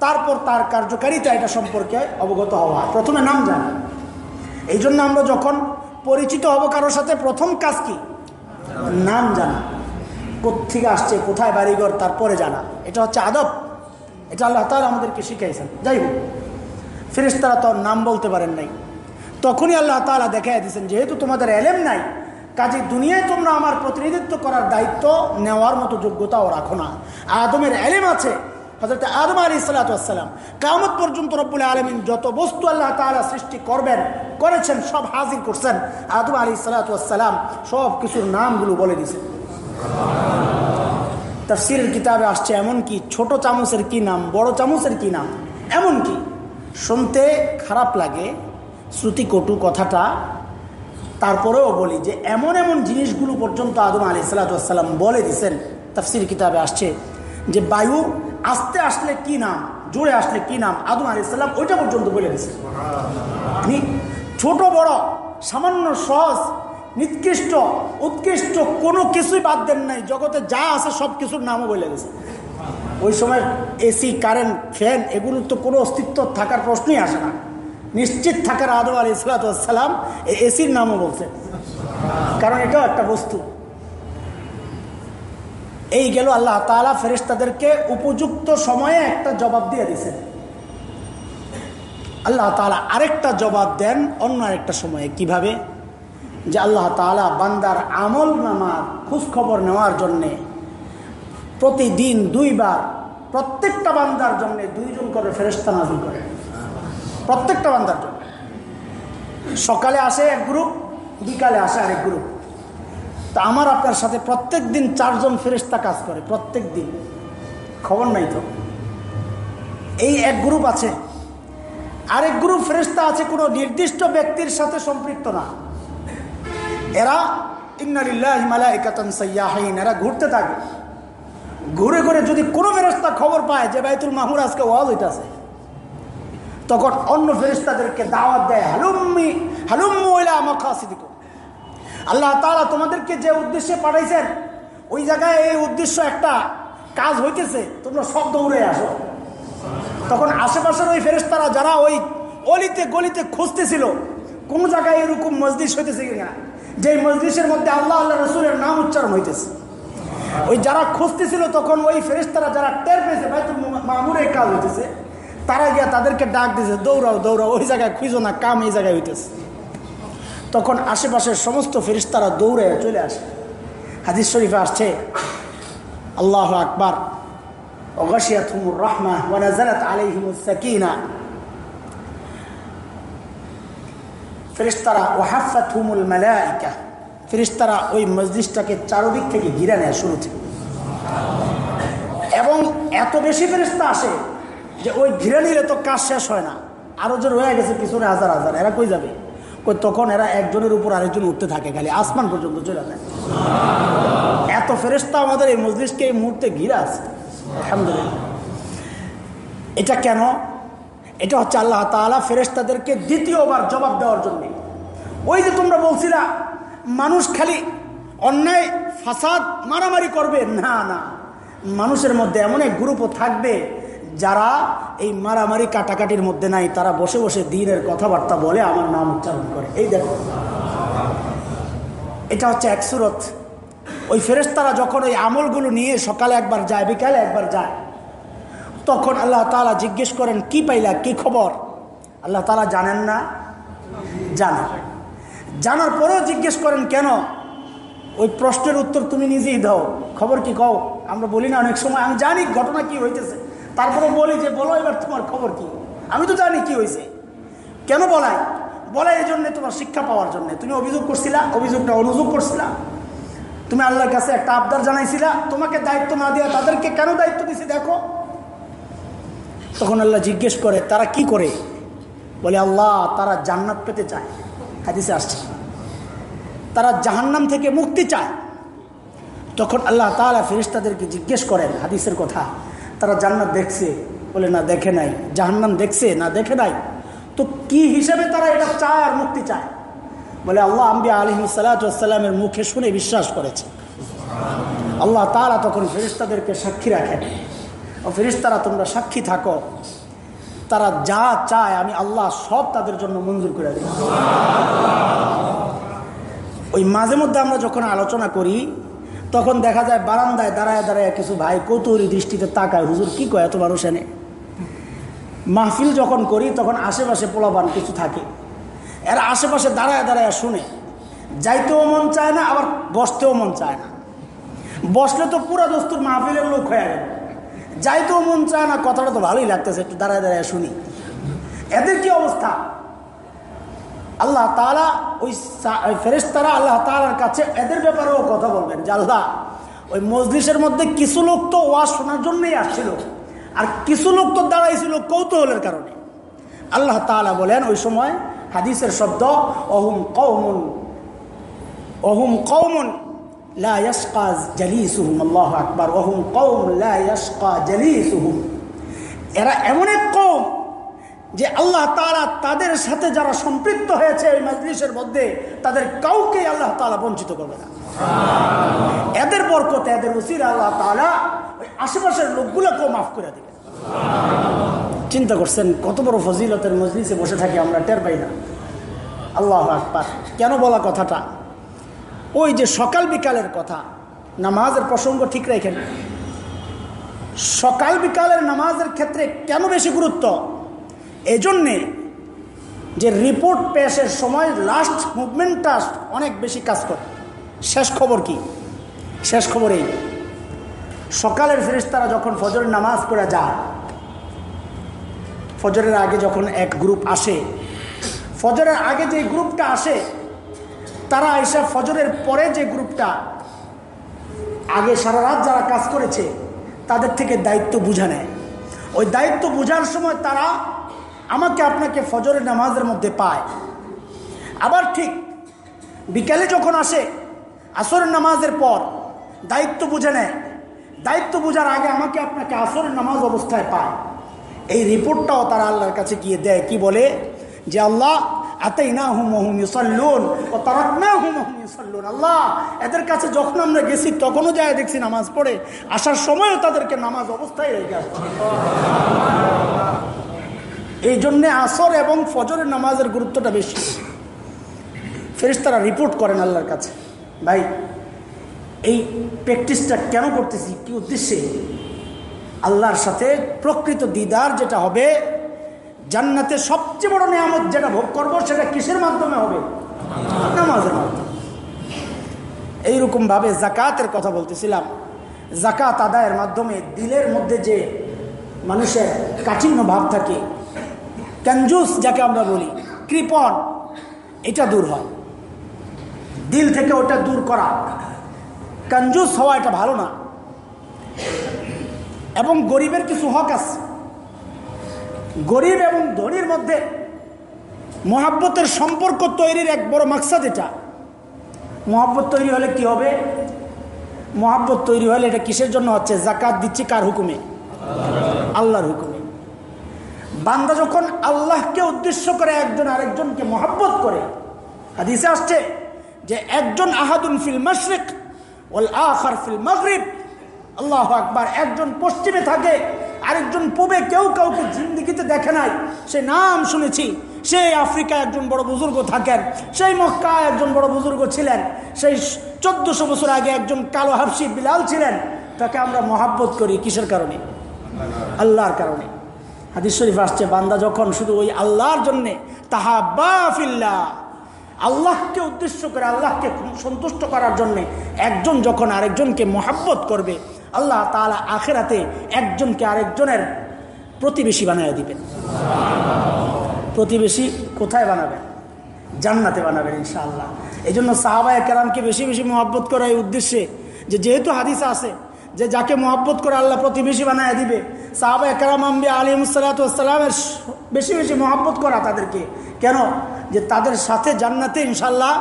তারপর তার কার্যকারিতা এটা সম্পর্কে অবগত হওয়া, প্রথমে নাম জানা। এই জন্য আমরা যখন পরিচিত হব কারোর সাথে, প্রথম কাজ কি? নাম জানা। কোথেকে আসছে, কোথায় বাড়িঘর, তারপরে জানা। এটা হচ্ছে আদব। এটা আল্লাহ তালা আমাদেরকে শিখাইছেন যাই হোক ফেরেস্তারা তো নাম বলতে পারেন নাই। তখনই আল্লাহ তালা দেখাই দিয়েছেন, যেহেতু তোমাদের এলেম নাই, কাজে দুনিয়ায় তোমরা আমার প্রতিনিধিত্ব করার দায়িত্ব নেওয়ার মতো যোগ্যতাও রাখো না। আদমের এলেম আছে হজরত আদম আলী সালাতাম কামত পর্যন্ত রব্বুল আলমিন যত বস্তু আল্লাহ তালা সৃষ্টি করবেন, করেছেন, সব হাজির করছেন, আদম আলী সালাতাম সব কিছুর নামগুলো বলে দিয়েছেন। তফসিরের কিতাবে আসছে এমন কি ছোট চামচের কি নাম বড় চামচের কি নাম এমন কি। শুনতে খারাপ লাগে শ্রুতি কটু কথাটা তারপরেও বলি যে এমন এমন জিনিসগুলো পর্যন্ত আদম আলি সাল্লাতাম বলে দিছেন তফসির কিতাবে আসছে যে বায়ু আসতে আসলে কি নাম জোরে আসলে কি নাম আদম আলি সাল্লাম ওইটা পর্যন্ত বলে আপনি ছোট বড় সামান্য সহজ নিকৃষ্ট, উৎকৃষ্ট, কোনো কিছুই বাদ দেন নাই। জগতে যা আছে সব কিছুর নামও বলে গেছে। ওই সময় এসি, কারেন্ট, ফ্যান, এগুলোর তো কোনো অস্তিত্ব থাকার প্রশ্নই আসে না। নিশ্চিত থাকার আদম আলী ইসলাতাম এসির নামও বলছে। কারণ এটাও একটা বস্তু। এই গেল আল্লাহ তালা ফেরেস্তাদেরকে উপযুক্ত সময়ে একটা জবাব দিয়ে দিছেন আল্লাহ তালা আরেকটা জবাব দেন অন্য আরেকটা সময়ে। কীভাবে? যে আল্লাহ তালা বান্দার আমল নামার খোঁজখবর নেওয়ার জন্যে প্রতিদিন দুইবার প্রত্যেকটা বান্দার জন্য দুইজন করে ফেরেস্তা নাজিল করে। প্রত্যেকটা বান্দার জন্য। সকালে আসে এক গ্রুপ, বিকালে আসে আরেক গ্রুপ। তা আমার আপনার সাথে প্রত্যেক দিন চারজন ফেরেস্তা কাজ করে প্রত্যেক দিন খবর নাই তো? এই এক গ্রুপ আছে। আরেক গ্রুপ ফেরেস্তা আছে কোনো নির্দিষ্ট ব্যক্তির সাথে সম্পৃক্ত না। এরা ইন্নালিল্লাহ হিমালা একাতন সৈয়াহীন এরা ঘুরতে থাকে। ঘুরে ঘুরে যদি কোনো ফেরেস্তা খবর পায় যে বাইতুল মাহমুর আজকে ওয়াজ হইতেছে, তখন অন্য ফেরিস্তাদেরকে দাওয়াত দেয়, হালুম্মি, হালুম্মা মাখাসিদিক আল্লাহ তালা তোমাদেরকে যে উদ্দেশ্যে পাঠাইছেন, ওই জায়গায় এই উদ্দেশ্য একটা কাজ হইতেছে, তোমরা সব দৌড়ে আসো। তখন আশেপাশের ওই ফেরেস্তারা যারা ওই অলিতে গলিতে খুঁজতেছিল, কোন জায়গায় এরকম মসজিদ হইতেছে কিনা? যে মসজিদের মধ্যে আল্লাহ আল্লাহ রসুলের নাম উচ্চারণ হইতেছে। ওই যারা খুঁজতেছিল তখন ওই ফেরেস্তারা যারা টের পেয়েছে ভাইতুল মামুরের কাজ হইতেছে, তারা গিয়া তাদেরকে ডাক দিয়েছে দৌড়াও দৌড়াও, ওই জায়গায় খুঁজো না, কাম এই জায়গায় হইতেছে। তখন আশেপাশের সমস্ত ফেরিস্তারা দৌড়ে চলে আসে। হাদিস শরীফে আসছে, আল্লাহ আকবার, অগাশিয়াতুমুর রহমা ওয়ানাজারাত আলাইহিমুস সাকিনা। ফেরিস্তারা ওয়াহাফাত হুমুল মালাইকা ফেরিস্তারা ওই মসজিদটাকে চারদিক থেকে ঘিরে নেয় শুরু থেকে। এবং এত বেশি ফেরিস্তা আসে যে ওই ঘিরে নিলে তো কাজ শেষ হয় না। আরও যে রয়ে গেছে পিছনে হাজার হাজার, এরা কই যাবে? কই তখন এরা একজনের উপর আরেকজন উঠতে থাকে খালি, আসমান পর্যন্ত চলে যায়। এত ফেরিস্তা আমাদের এই মসজিদকে এই মুহূর্তে ঘিরে আছে। আলহামদুলিল্লাহ। এটা কেন? এটা হচ্ছে আল্লাহ তালা ফেরেস্তাদেরকে দ্বিতীয়বার জবাব দেওয়ার জন্য। ওই যে তোমরা বলছিলা, মানুষ খালি অন্যায়, ফাসাদ, মারামারি করবে। না না। মানুষের মধ্যে এমন এক গ্রুপও থাকবে, যারা এই মারামারি কাটাকাটির মধ্যে নাই, তারা বসে বসে দিনের কথাবার্তা বলে আমার নাম উচ্চারণ করে। এই দেখো। এটা হচ্ছে এক সুরত। ওই ফেরেস্তারা যখন ওই আমলগুলো নিয়ে সকালে একবার যায়, বিকালে একবার যায় তখন আল্লাহ তালা জিজ্ঞেস করেন, কি পাইলা? কি খবর? আল্লাহ তালা জানেন না জানেন জানার পরেও জিজ্ঞেস করেন, কেন? ওই প্রশ্নের উত্তর তুমি নিজেই দাও। খবর কি কও? আমরা বলি না অনেক সময়, আমি জানি ঘটনা কি হইতেছে। তারপরে বলি যে, বলো এবার তোমার খবর কি? আমি তো জানি কি হয়েছে কেন বলাই? বলাই এই জন্যে তোমার শিক্ষা পাওয়ার জন্য। তুমি অভিযোগ করছিলা, অভিযোগটা অনুযোগ করছিলা। তুমি আল্লাহর কাছে একটা আবদার জানাইছিলা। তোমাকে দায়িত্ব না দেওয়া তাদেরকে কেন দায়িত্ব দিছি? দেখো। তখন আল্লাহ জিজ্ঞেস করে, তারা কি করে? বলে, আল্লাহ, তারা জান্নাত পেতে চায়। হাদিসে আসছে। তারা জাহান্নাম থেকে মুক্তি চায়। তখন আল্লাহ তালা ফেরিস্তাদেরকে জিজ্ঞেস করেন, হাদিসের কথা, তারা জান্নাত দেখছে? বলে, না, দেখে নাই। জাহান্নাম দেখছে? না, দেখে নাই। তো কি হিসেবে তারা এটা চায় আর মুক্তি চায়? বলে, আল্লাহ আম্বিয়া আলহিম সাল্লামের মুখে শুনে বিশ্বাস করেছে। আল্লাহ তালা তখন ফেরিস্তাদেরকে সাক্ষী রাখেন। ও ফেরিস্তারা তোমরা সাক্ষী থাকো। তারা যা চায় আমি আল্লাহ সব তাদের জন্য মঞ্জুর করে দিই ওই মাঝে মধ্যে আমরা যখন আলোচনা করি, তখন দেখা যায় বারান্দায় দাঁড়ায় দাঁড়ায় কিছু ভাই কৌতূহলী দৃষ্টিতে তাকায়, হুজুর, কি কয় এত মানুষ এনে? মাহফিল যখন করি, তখন আশেপাশে পোলাবান কিছু থাকে। এরা আশেপাশে দাঁড়ায় দাঁড়ায় শুনে, যাইতেও মন চায় না, আবার বসতেও মন চায় না। বসলে তো পুরা দস্তুর মাহফিলের লোক হয়ে গেল। যাইতেও মন চায় না, কথাটা তো ভালোই লাগতেছে, একটু দাঁড়ায় দাঁড়ায় শুনি। এদের কি অবস্থা? আল্লাহ তালা ওই ফেরেস্তারা আল্লাহ তালার কাছে এদের ব্যাপারেও কথা বলবেন, যে আল্লাহ, ওই মজলিসের মধ্যে কিছু লোক তো ওয়াজ শোনার জন্যই আসছিল, আর কিছু লোক তো দাঁড়াইছিল কৌতূহলের কারণে। আল্লাহ তালা বলেন ওই সময় হাদিসের শব্দ, অহুম কৌমুন অহুম কৌমুন লা ইয়াসকা জালিসুহুম, আল্লাহু আকবার। ওহুম কওম লা ইয়াসকা জালিসুহুম। এরা এমন এক কওম যে আল্লাহ তালা তাদের সাথে যারা সম্পৃক্ত হয়েছে এই মজলিসের মধ্যে, তাদের কাউকেই আল্লাহ তালা বঞ্চিত করবে না। এদের বরকতে, এদের উসির আল্লাহ তালা ওই আশেপাশের লোকগুলোকেও মাফ করে দেবে। চিন্তা করছেন, কত বড় ফজিলতের মজলিসে বসে থাকি আমরা, টের পাই না। আল্লাহ আকবার। কেন বলা কথাটা? ওই যে সকাল বিকালের কথা, নামাজের প্রসঙ্গ ঠিক রেখেন। সকাল বিকালের নামাজের ক্ষেত্রে কেন বেশি গুরুত্ব? এজন্যে যে রিপোর্ট পেশের সময় লাস্ট মুভমেন্টটা অনেক বেশি কাজ করে। শেষ খবর কি? শেষ খবর এই। সকালের ফেরিস্তারা যখন ফজরের নামাজ পড়ে যায়, ফজরের আগে যখন এক গ্রুপ আসে, ফজরের আগে যে গ্রুপটা আসে তারা এসে ফজরের পরে যে গ্রুপটা আগে সারা রাত যারা কাজ করেছে, তাদের থেকে দায়িত্ব বুঝা নেয়। ওই দায়িত্ব বোঝার সময় তারা আমাকে আপনাকে ফজরের নামাজের মধ্যে পায়। আবার ঠিক বিকালে যখন আসে, আসরের নামাজের পর দায়িত্ব বুঝে নেয়। দায়িত্ব বোঝার আগে আমাকে আপনাকে আসরের নামাজ অবস্থায় পায়। এই রিপোর্টটাও তারা আল্লাহর কাছে গিয়ে দেয়। কি বলে? যে আল্লাহ আল্লাহ, এদের কাছে যখন আমরা গেছি, তখনও দেখছি নামাজ পড়ে, আসার সময়ও তাদেরকে নামাজ অবস্থায় এই জন্যে আসর এবং ফজরের নামাজের গুরুত্বটা বেশি। ফেরিস্তারা রিপোর্ট করেন আল্লাহর কাছে, ভাই, এই প্র্যাকটিসটা কেন করতেছি? কি উদ্দেশ্যে? আল্লাহর সাথে প্রকৃত দিদার যেটা হবে জান্নাতে সবচেয়ে বড় নিয়ামত যেটা ভোগ করব সেটা কিসের মাধ্যমে হবে? নামাজের মাধ্যমে। এইরকমভাবে জাকাতের কথা বলতেছিলাম। জাকাত আদায়ের মাধ্যমে দিলের মধ্যে যে মানুষের কাঠিন্য ভাব থাকে কঞ্জুস যাকে আমরা বলি, কৃপণ, এটা দূর হয়। দিল থেকে ওটা দূর করা। কঞ্জুস হওয়া এটা ভালো না। এবং গরিবের কিছু হক আছে। গরিব এবং ধনীর মধ্যে মহাব্বতের সম্পর্ক তৈরির এক বড় মাকসাদ এটা। মহাব্বত তৈরি হলে কি হবে? মহাব্বত তৈরি হলে এটা কিসের জন্য হচ্ছে? জাকাত দিচ্ছি কার হুকুমে? আল্লাহর হুকুমে। বান্দা যখন আল্লাহকে উদ্দেশ্য করে একজন আরেকজনকে মহাব্বত করে, হাদিসে আসছে যে, একজন আহাদুন ফিল মশরিক ওল আখার ফিল মগরিব। আল্লাহ আকবার, একজন পশ্চিমে থাকে, আরেকজন পূবে, কেউ কাউকে জিন্দিগিতে দেখে নাই। সে নাম শুনেছি সেই আফ্রিকায় একজন বড় বুজুর্গ থাকেন, সেই মক্কায় একজন বড় বুজুর্গ ছিলেন, সেই চোদ্দশো বছর আগে একজন কালো হাফসি বিলাল ছিলেন। তাকে আমরা মহাব্বত করি, কিসের কারণে? আল্লাহর কারণে। হাদিস শরীফ আসছে, বান্দা যখন শুধু ওই আল্লাহর জন্যে তাহা বাফিল্লা আল্লাহকে উদ্দেশ্য করে, আল্লাহকে সন্তুষ্ট করার জন্যে একজন যখন আরেকজনকে মহাব্বত করবে আল্লাহ তালা আখেরাতে একজনকে আরেকজনের প্রতিবেশী বানিয়ে দিবেন। প্রতিবেশী কোথায় বানাবেন? জান্নাতে বানাবেন ইনশাআল্লাহ। এই জন্য সাহাবায় কেরামকে বেশি বেশি মহাব্বত করার উদ্দেশ্যে যে যেহেতু হাদিসা আছে যে যাকে মহাব্বত করে আল্লাহ প্রতিবেশী বানায় দিবে। সাহাবা একরাম আম্বি আলিমসালাতামের বেশি বেশি মহাব্বত করা তাদেরকে। কেন? যে তাদের সাথে জান্নাতে ইনশাল্লাহ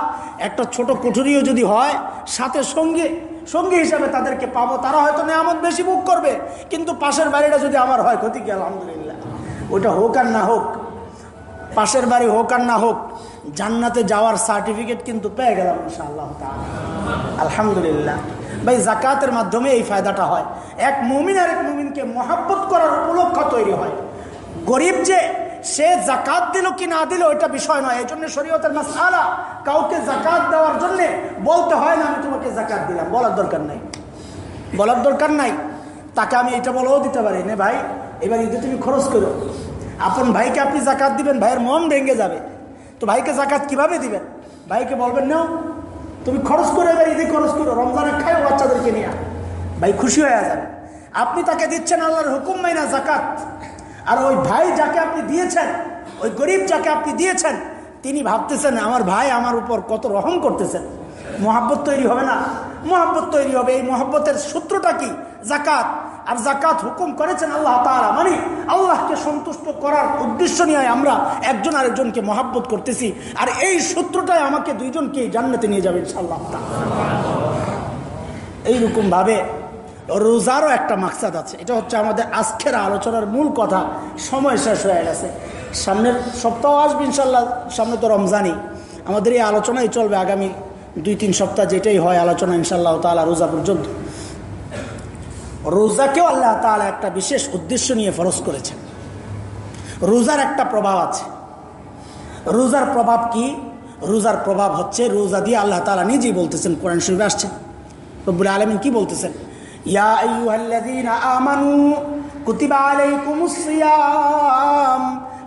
একটা ছোট কুঠুরিও যদি হয়, সাথে সঙ্গে, সঙ্গী হিসাবে তাদেরকে পাবো। তারা হয়তো নেয়ামত বেশি বুক করবে, কিন্তু পাশের বাড়িটা যদি আমার হয়, ক্ষতি কি? আলহামদুলিল্লাহ। ওটা হোক আর না হোক, পাশের বাড়ি হোক আর না হোক, জান্নাতে যাওয়ার সার্টিফিকেট কিন্তু পেয়ে গেলাম ইনশাআল্লাহ আলহামদুলিল্লাহ। ভাই জাকাতের মাধ্যমে এই ফায়দাটা হয়। এক মুমিন আর এক মুমিনকে মহাব্বত করার উপলক্ষ তৈরি হয়। গরিব যে, সে জাকাত দিল কি না দিল ওইটা বিষয় নয়। এই জন্য শরীয়তের মাসালা কাউকে জাকাত দেওয়ার জন্য বলতে হয় না, আমি তোমাকে জাকাত দিলাম। বলার দরকার নাই। বলার দরকার নাই। তাকে আমি এটা বলেও দিতে পারি না ভাই, এবার ঈদে তুমি খরচ করো। আপন ভাইকে আপনি জাকাত দিবেন, ভাইয়ের মন ভেঙে যাবে। তো ভাইকে জাকাত কীভাবে দিবেন? ভাইকে বলবেন, নাও তুমি খরচ করে এবার ঈদে খরচ করো, রমজানে খায় বাচ্চাদেরকে নিয়ে। ভাই, খুশি হয়ে যাবে আপনি তাকে দিচ্ছেন আল্লাহর হুকুম মাইনা জাকাত আর ওই ভাই যাকে আপনি দিয়েছেন, ওই গরিব যাকে আপনি দিয়েছেন, তিনি ভাবতেছেন, আমার ভাই আমার উপর কত রহম করতেছেন। মহাব্বত তৈরি হবে না। মহাব্বত তৈরি হবে। এই মহাব্বতের সূত্রটা কি? জাকাত আর জাকাত হুকুম করেছেন আল্লাহ তালা মানে আল্লাহকে সন্তুষ্ট করার উদ্দেশ্য নিয়ে আমরা একজন আরেকজনকে মহাব্বত করতেছি। আর এই সূত্রটাই আমাকে দুইজনকে জান্নাতে নিয়ে যাবে ইনশাল্লাহ এইরকমভাবে রোজারও একটা মাকসাদ আছে। এটা হচ্ছে আমাদের আজকের আলোচনার মূল কথা। সময় শেষ হয়ে গেছে। সামনের সপ্তাহ আসবে ইনশাল্লাহ সামনে তো রমজানই। আমাদের এই আলোচনাই চলবে আগামী দুই তিন সপ্তাহ যেটাই হয় আলোচনা ইনশাল্লাহ তালা রোজা পর্যন্ত। রোজাকেও আল্লাহ তালা একটা বিশেষ উদ্দেশ্য নিয়ে ফরজ করেছেন। রোজার একটা প্রভাব আছে। রোজার প্রভাব কি? রোজার প্রভাব হচ্ছে রোজা দিয়ে আল্লাহ তালা নিজেই বলতেছেন, কোরআন শরীফে আসছেন রব্বুল আলমিন কি বলতেছেন? ইয়া আমানু কুতিবা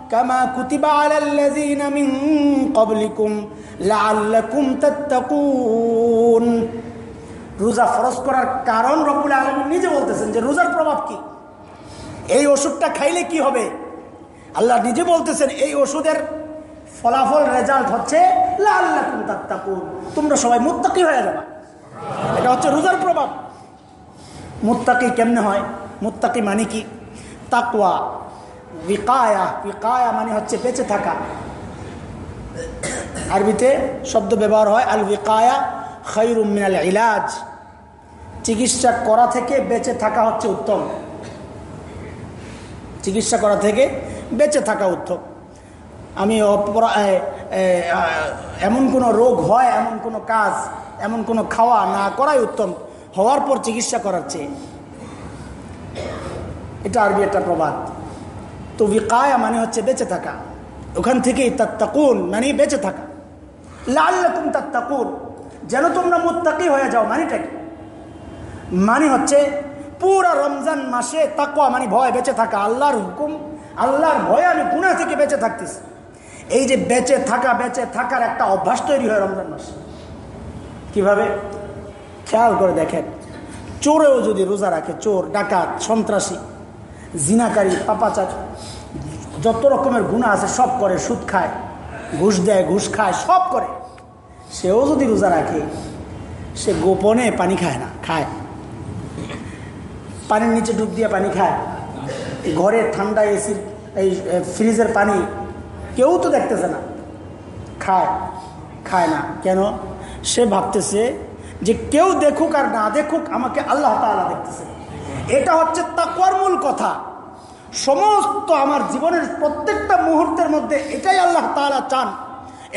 কামা কুতিবা রোজা ফরজ করার কারণ রব্বুল আলমিন নিজে বলতেছেন যে রোজার প্রভাব কি? এই ওষুধটা খাইলে কি হবে? আল্লাহ নিজে বলতেছেন, এই ওষুধের ফলাফল রেজাল্ট হচ্ছে তোমরা সবাই মুত্তাকি হয়ে যাবা। এটা হচ্ছে রোজার প্রভাব। মুত্তাকি কেমনে হয়? মুত্তাকি মানে কি? তাকওয়া, বিকায়া বিকায়া মানে হচ্ছে বেঁচে থাকা। আরবিতে শব্দ ব্যবহার হয় আল বিকায়া খৈরুম মিনাল ইলাজ। চিকিৎসা করা থেকে বেঁচে থাকা হচ্ছে উত্তম। চিকিৎসা করা থেকে বেঁচে থাকা উত্তম। আমি এমন কোনো রোগ হয়, এমন কোনো কাজ, এমন কোনো খাওয়া না করাই উত্তম। হওয়ার পর চিকিৎসা করার চেয়ে। এটা আরবি একটা প্রবাদ। তো বিকায়া মানে হচ্ছে বেঁচে থাকা। ওখান থেকেই তাত্তাকুন মানে বেঁচে থাকা। লাল রকম তাত্তাকুন। যেন তোমরা মুত্তাকি হয়ে যাও মানিটা কি? মানে হচ্ছে পুরা রমজান মাসে তাকুয়া মানে ভয় বেঁচে থাকা, আল্লাহর হুকুম, আল্লাহর ভয়ে আমি গুণা থেকে বেঁচে থাকতেছি। এই যে বেঁচে থাকা, বেঁচে থাকার একটা অভ্যাস তৈরি হয় রমজান মাসে। কীভাবে? খেয়াল করে দেখেন, চোরেও যদি রোজা রাখে, চোর, ডাকাত, সন্ত্রাসী, জিনাকারী, পাপাচার, যত রকমের গুণা আছে সব করে, সুদ খায়, ঘুষ দেয়, ঘুষ খায়, সব করে। সেও যদি রোজা রাখে, সে গোপনে পানি খায় না, খায়। পানির নিচে ডুব দিয়ে পানি খায়। ঘরে ঠান্ডা এসির এই ফ্রিজের পানি কেউ তো দেখতেছে না। খায় খায় না। কেন? সে ভাবতেছে যে কেউ দেখুক আর না দেখুক আমাকে আল্লাহ তালা দেখতেছে। এটা হচ্ছে তাকওয়ার মূল কথা। সমস্ত আমার জীবনের প্রত্যেকটা মুহূর্তের মধ্যে এটাই আল্লাহ তালা চান।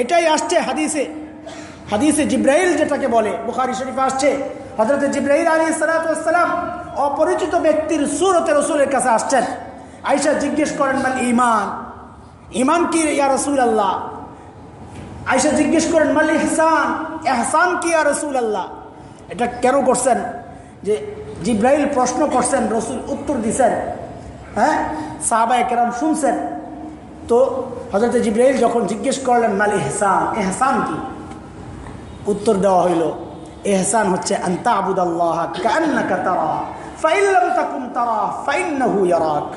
এটাই আসছে হাদিসে। হাদিসে জিব্রাহিল যেটাকে বলে, বুখারি শরীফ আসছে। হজরত জিব্রাহিল আলী সালাতাম অপরিচিত ব্যক্তির সুরতে রসুলের কাছে আসছেন। আইসা জিজ্ঞেস করেন মানে ইমান ইমান কি ইয়া রসুল আল্লাহ আইসা জিজ্ঞেস করেন, মাল ইহসান? এহসান কি ইয়া রসুল আল্লাহ এটা কেন করছেন? যে জিব্রাহিল প্রশ্ন করছেন, রসুল উত্তর দিছেন। হ্যাঁ? সাহাবায় কেরাম শুনছেন। তো হজরত জিব্রাহিল যখন জিজ্ঞেস করলেন, মাল এহসান এহসান কি? উত্তর দেওয়া হইল এহসান হচ্ছে আন্তা আবুদাল্লাহ কান্নাকা তারা তাকুম তারা ইয়ারাক।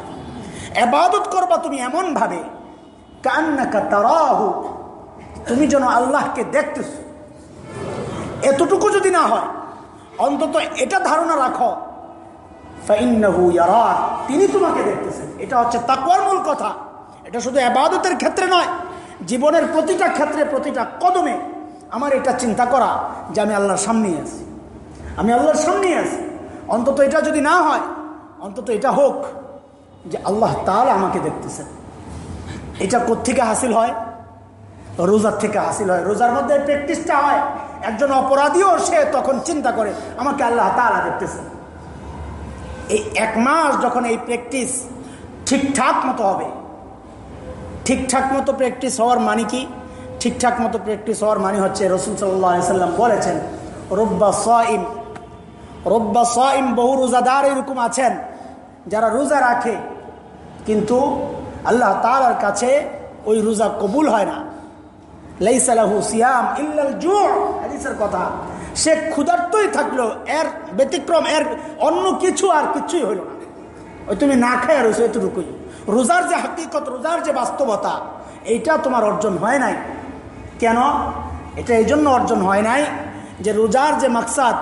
এবাদত করবা তুমি এমন ভাবে তুমি যেন আল্লাহকে দেখতেছ। এতটুকু যদি না হয়, অন্তত এটা ধারণা রাখো ইয়ারাক, তিনি তোমাকে দেখতেছেন। এটা হচ্ছে তাকওয়ার মূল কথা। এটা শুধু এবাদতের ক্ষেত্রে নয়, জীবনের প্রতিটা ক্ষেত্রে, প্রতিটা কদমে আমার এটা চিন্তা করা যে আমি আল্লাহর সামনেই আছি। আমি আল্লাহর সামনেই আছি। অন্তত এটা যদি না হয়, অন্তত এটা হোক যে আল্লাহ তাহলে আমাকে দেখতেছেন। এটা কোথেকে হাসিল হয়? রোজার থেকে হাসিল হয়। রোজার মধ্যে প্র্যাকটিসটা হয়। একজন অপরাধীও সে তখন চিন্তা করে, আমাকে আল্লাহ তালা দেখতেছেন। এই এক মাস যখন এই প্র্যাকটিস ঠিকঠাক মতো হবে, ঠিকঠাক মতো প্র্যাকটিস হওয়ার মানে কি? ঠিকঠাক মতো প্র্যাকটিস হওয়ার মানে হচ্ছে রসুল সাল্লাহ সাল্লাম বলেছেন, রব্বা সাইম রব্বা সাইম বহু রোজাদার এরকম আছেন, যারা রোজা রাখে, কিন্তু আল্লাহ তালার কাছে ওই রোজা কবুল হয় না। কথা। সে ক্ষুধার্তই থাকল, এর ব্যতিক্রম, এর অন্য কিছু আর কিছুই না। ওই তুমি না খায় রোজার যে রোজার যে বাস্তবতা, এইটা তোমার অর্জন হয় নাই। কেন? এটা এই জন্য অর্জন হয় নাই যে রোজার যে মাকসাদ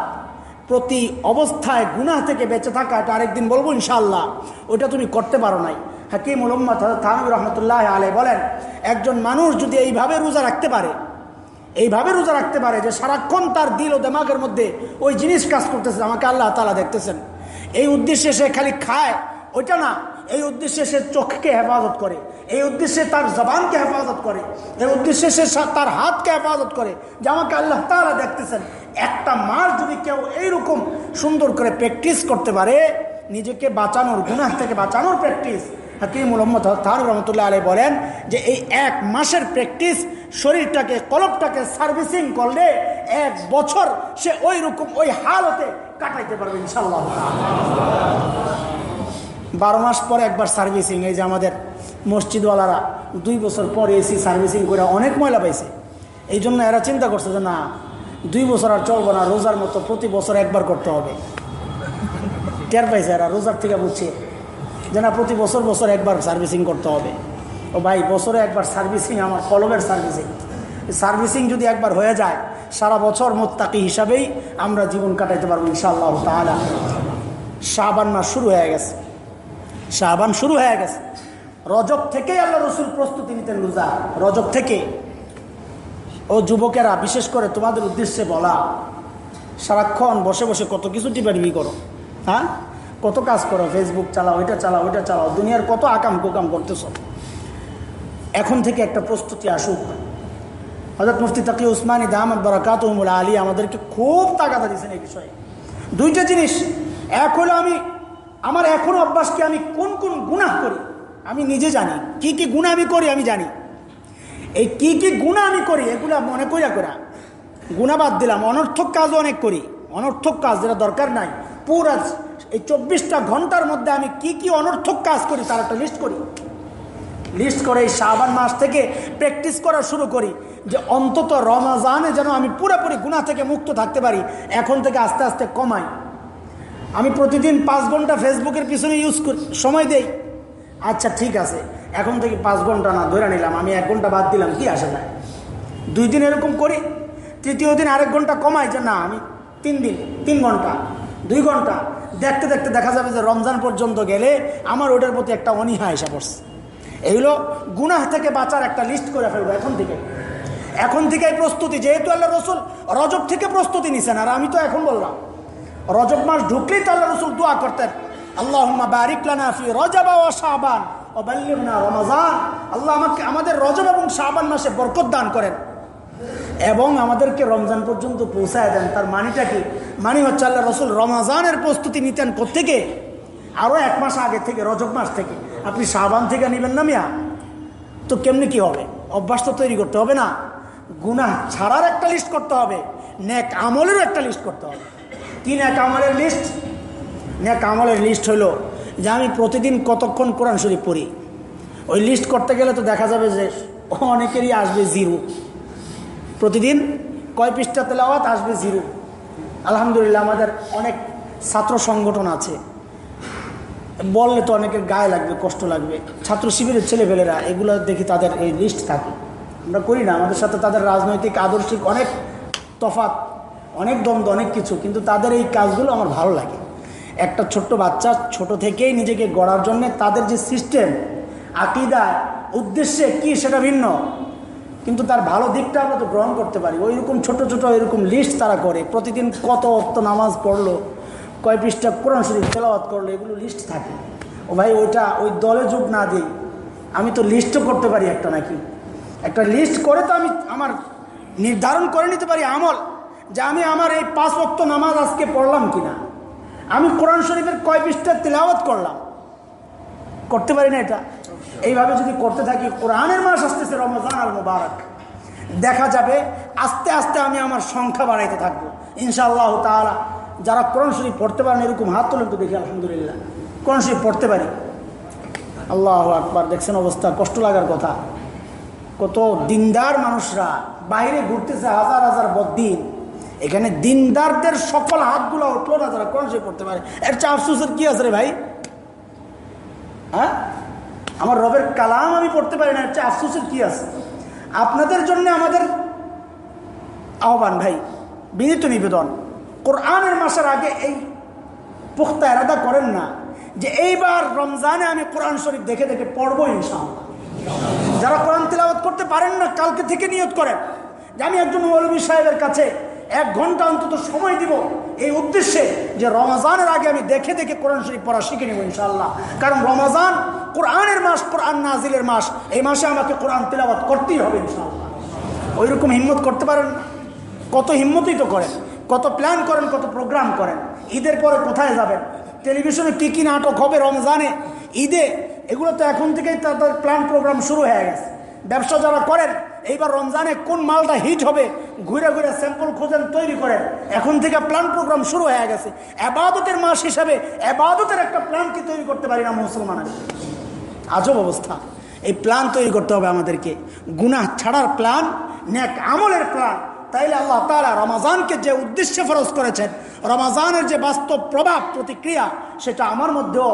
প্রতি অবস্থায় গুনা থেকে বেঁচে থাকা এটা আরেকদিন বলব ইনশাল্লাহ ওইটা তুমি করতে পারো নাই। হাকিম উলম্মদ থানবুর রহমতুল্লাহ আলে বলেন, একজন মানুষ যদি এইভাবে রোজা রাখতে পারে, এইভাবে রোজা রাখতে পারে যে সারাক্ষণ তার দিল ও দেমাগের মধ্যে ওই জিনিস কাজ করতেছে, আমাকে আল্লাহ তালা দেখতেছেন। এই উদ্দেশ্যে সে খালি খায়, ওইটা না। এই উদ্দেশ্যে সে চোখকে হেফাজত করে, এই উদ্দেশ্যে তার জবানকে হেফাজত করে, এই উদ্দেশ্যে সে তার হাতকে হেফাজত করে যে আমাকে আল্লাহ তালা দেখতেছেন। একটা মাস যদি কেউ এইরকম সুন্দর করে প্র্যাকটিস করতে পারে, নিজেকে বাঁচানোর, গুনাহ থেকে বাঁচানোর প্র্যাকটিস হাকিম মোহাম্মদ তার রহমতুল্লাহ আলী বলেন যে এই এক মাসের প্র্যাকটিস শরীরটাকে কলপটাকে সার্ভিসিং করলে এক বছর সে ওই রকম ওই হালতে কাটাইতে পারবে ইনশাল্লাহ বারো মাস পরে একবার সার্ভিসিং, এই যে আমাদের মসজিদওয়ালারা দুই বছর পরে এসি সার্ভিসিং করে অনেক ময়লা পাইছে। এই জন্য এরা চিন্তা করছে যে না, দুই বছর আর চলবো না, রোজার মতো প্রতি বছর একবার করতে হবে। টের পাইছে এরা, রোজার থেকে বুঝছে যে না, প্রতি বছর বছর একবার সার্ভিসিং করতে হবে। ও ভাই, বছরে একবার সার্ভিসিং, আমার কলমের সার্ভিসিং। সার্ভিসিং যদি একবার হয়ে যায়, সারা বছর মোত্তাকি হিসাবেই আমরা জীবন কাটাইতে পারব ইনশাআল্লাহ তাহলে শাহবান মাস শুরু হয়ে গেছে। শাহবান শুরু হয়ে গেছে। রজব থেকেই আল্লাহ রসুল প্রস্তুতি নিতেন রোজা। রজব থেকে। ও যুবকেরা, বিশেষ করে তোমাদের উদ্দেশ্যে বলা, সারাক্ষণ বসে বসে কত কিছু টিপাটিপি করো হ্যাঁ? কত কাজ করো ফেসবুক চালাও ওইটা চালাও ওইটা চালাও, দুনিয়ার কত আকাম কুকাম করতেছ। এখন থেকে একটা প্রস্তুতি আসুক। হজরত মুফতি তাকি উসমানী দাহমদ বরাকাতমুল আলী আমাদেরকে খুব তাগাদা দিয়েছেন এই বিষয়ে। দুইটা জিনিস। এক হলো আমি আমার এখনও অভ্যাসকে আমি কোন কোন গুণাহ করি? আমি নিজে জানি। কি কি গুণা আমি করি আমি জানি। এই কি কি গুণা আমি করি এগুলা মনে করিয়া করা গুণা বাদ দিলাম। অনর্থক কাজও অনেক করি। অনর্থক কাজ যেটা দরকার নাই। পুরা এই চব্বিশটা ঘণ্টার মধ্যে আমি কি কি অনর্থক কাজ করি তার একটা লিস্ট করি। লিস্ট করে এই শাহবান মাস থেকে প্র্যাকটিস করা শুরু করি যে অন্তত রমাজানে যেন আমি পুরোপুরি গুণা থেকে মুক্ত থাকতে পারি। এখন থেকে আস্তে আস্তে কমাই। আমি প্রতিদিন পাঁচ ঘণ্টা ফেসবুকের পিছনে ইউজ করি, সময় দেই। আচ্ছা ঠিক আছে। এখন থেকে পাঁচ ঘণ্টা না, ধরে নিলাম, আমি এক ঘণ্টা বাদ দিলাম, কি আসে না? দুই দিন এরকম করি, তৃতীয় দিন আরেক ঘণ্টা কমাই যে না, আমি তিন দিন, তিন ঘণ্টা, দুই ঘণ্টা। দেখতে দেখতে দেখা যাবে যে রমজান পর্যন্ত গেলে আমার ওটার প্রতি একটা অনীহা এসে পড়ছে। এইগুলো গুনাহ থেকে বাঁচার একটা লিস্ট করে ফেলব এখন থেকে। এখন থেকে প্রস্তুতি, যেহেতু আল্লাহ রসুল রজব থেকে প্রস্তুতি নিছেন, আর আমি তো এখন বললাম। রজব মাস ঢুকলেই তো আল্লাহ রসুল দোয়া করতেন। আল্লাহ বারিকলানা ফি রজব ও শাহবান ও বাল্লিমনা রমজান। আল্লাহ আমাকে আমাদের রজব এবং শাহবান মাসে বরকত দান করেন। এবং আমাদেরকে রমজান পর্যন্ত পৌঁছায় দেন। তার মানিটা কি? মানি হচ্ছে আল্লাহ রসুল রমাজানের প্রস্তুতি নিতেন কোথেকে আরও এক মাস আগে থেকে, রজব মাস থেকে। আপনি শাহবান থেকে নেবেন না মিয়া? তো কেমনি কি হবে? অভ্যাস তো তৈরি করতে হবে না। গুনাহ ছাড়ার একটা লিস্ট করতে হবে। নেক আমলেরও একটা লিস্ট করতে হবে। কি আমলের লিস্ট আমলের লিস্ট হলো যে আমি প্রতিদিন কতক্ষণ কোরআন শরীফ পড়ি। ওই লিস্ট করতে গেলে তো দেখা যাবে যে অনেকেরই আসবে জিরো প্রতিদিন কয় পৃষ্ঠা তেলাওয়াত? আসবে জিরো আলহামদুলিল্লাহ, আমাদের অনেক ছাত্র সংগঠন আছে। বললে তো অনেকের গায়ে লাগবে, কষ্ট লাগবে। ছাত্র শিবিরের ছেলেপেলেরা, এগুলো দেখি তাদের এই লিস্ট থাকে। আমরা করি না, আমাদের সাথে তাদের রাজনৈতিক, আদর্শিক অনেক তফাত অনেক দ্বন্দ্ব, অনেক কিছু, কিন্তু তাদের এই কাজগুলো আমার ভালো লাগে। একটা ছোট্ট বাচ্চা ছোট থেকেই নিজেকে গড়ার জন্য তাদের যে সিস্টেম আকিদা, উদ্দেশ্যে কি সেটা ভিন্ন। কিন্তু তার ভালো দিকটা আমরা তো গ্রহণ করতে পারি। ওই রকম ছোটো ছোটো এরকম লিস্ট তারা করে। প্রতিদিন কত অর্থ নামাজ পড়ল, কয় পৃষ্ঠা কোরআন শরীফ তেলাওয়াত করল, এগুলো লিস্ট থাকে। ও ভাই, ওইটা ওই দলে যোগ না দিই আমি তো লিস্টও করতে পারি একটা নাকি? একটা লিস্ট করে তো আমি আমার নির্ধারণ করে নিতে পারি আমল। যে আমি আমার এই পাঁচ অক্ত নামাজ আজকে পড়লাম কিনা? আমি কোরআন শরীফের কয় পৃষ্ঠা তেলাওয়াত করলাম? করতে পারি না এটা? এইভাবে যদি করতে থাকি, কোরআনের মাস আসতেছে রমজান আর মুবারক। দেখা যাবে আস্তে আস্তে আমি আমার সংখ্যা বাড়াইতে থাকব। ইনশাআল্লাহ তালা যারা কোরআন শরীফ পড়তে পারেন, এরকম হাত তোলেন তো দেখি, আলহামদুলিল্লাহ। কোরআন শরীফ পড়তে পারি। আল্লাহ আকবার, দেখছেন অবস্থা? কষ্ট লাগার কথা। কত দিনদার মানুষরা, বাইরে ঘুরতেছে হাজার হাজার বদিন এখানে দিনদারদের সকল হাতগুলো উঠল না, তারা কোরআন শরীফ পড়তে পারে। এর চা আফসোসের কি আছে রে ভাই? হ্যাঁ? আমার রবের কালাম আমি পড়তে পারি না হচ্ছে আফসোসের কি আছে? আপনাদের জন্য আমাদের আহ্বান ভাই, বিনীত নিবেদন। কোরআনের মাসের আগে এই পুখতা এরাদা করেন না যে এইবার রমজানে আমি কোরআন শরীফ দেখে দেখে পড়ব ইনশাআল্লাহ। যারা কোরআন তেলাওয়াত করতে পারেন না, কালকে থেকে নিয়ত করেন। যে আমি একজন মৌলবী সাহেবের কাছে এক ঘণ্টা অন্তত সময় দিব এই উদ্দেশ্যে যে রমাজানের আগে আমি দেখে দেখে কোরআন শরীফ পড়া শিখে নেব ইনশাল্লাহ কারণ রমাজান কোরআনের মাস, কোরআন নাজিলের মাস, এই মাসে আমাকে কোরআন তেলাবাত করতেই হবে ইনশাল্লাহ ওই রকম হিম্মত করতে পারেন কত হিম্মতই তো করেন, কত প্ল্যান করেন, কত প্রোগ্রাম করেন। ঈদের পরে কোথায় যাবেন? টেলিভিশনে কী কী নাটক হবে রমজানে? ঈদে এগুলো তো এখন থেকেই তাদের প্ল্যান প্রোগ্রাম শুরু হয়ে গেছে। ব্যবসা যারা করেন এইবার রমজানে কোন মালটা হিট হবে? ঘুরে ঘুরে স্যাম্পল খোঁজেন, তৈরি করেন। এখন থেকে প্ল্যান প্রোগ্রাম শুরু হয়ে গেছে। আবাদতের মাস হিসাবে আবাদতের একটা প্ল্যান কি তৈরি করতে পারি না মুসলমানের? আজব অবস্থা। এই প্ল্যান তৈরি করতে হবে আমাদেরকে। গুনাহ ছাড়ার প্ল্যান নেক আমলের প্ল্যান তাইলে আল্লাহ তালা রমাজানকে যে উদ্দেশ্যে ফরজ করেছেন, রমাজানের যে বাস্তব প্রভাব, প্রতিক্রিয়া, সেটা আমার মধ্যেও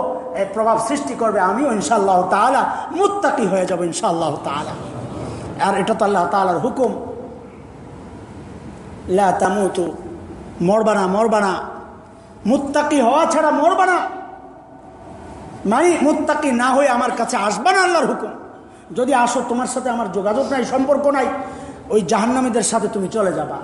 প্রভাব সৃষ্টি করবে। আমিও ইনশাআল্লাহ তালা মুত্তাকি হয়ে যাব ইনশাআল্লাহ তালা আর এটা তো আল্লাহ তালার হুকুম। লা তামুতু মরবানা মরবানা মুত্তাকি হওয়া ছাড়া মরবানা মানে মুত্তাকি না হয়ে আমার কাছে আসবা না আল্লাহর হুকুম। যদি আসো তোমার সাথে আমার যোগাযোগ নাই, সম্পর্ক নাই, ওই জাহান্নামীদের সাথে তুমি চলে যাবা।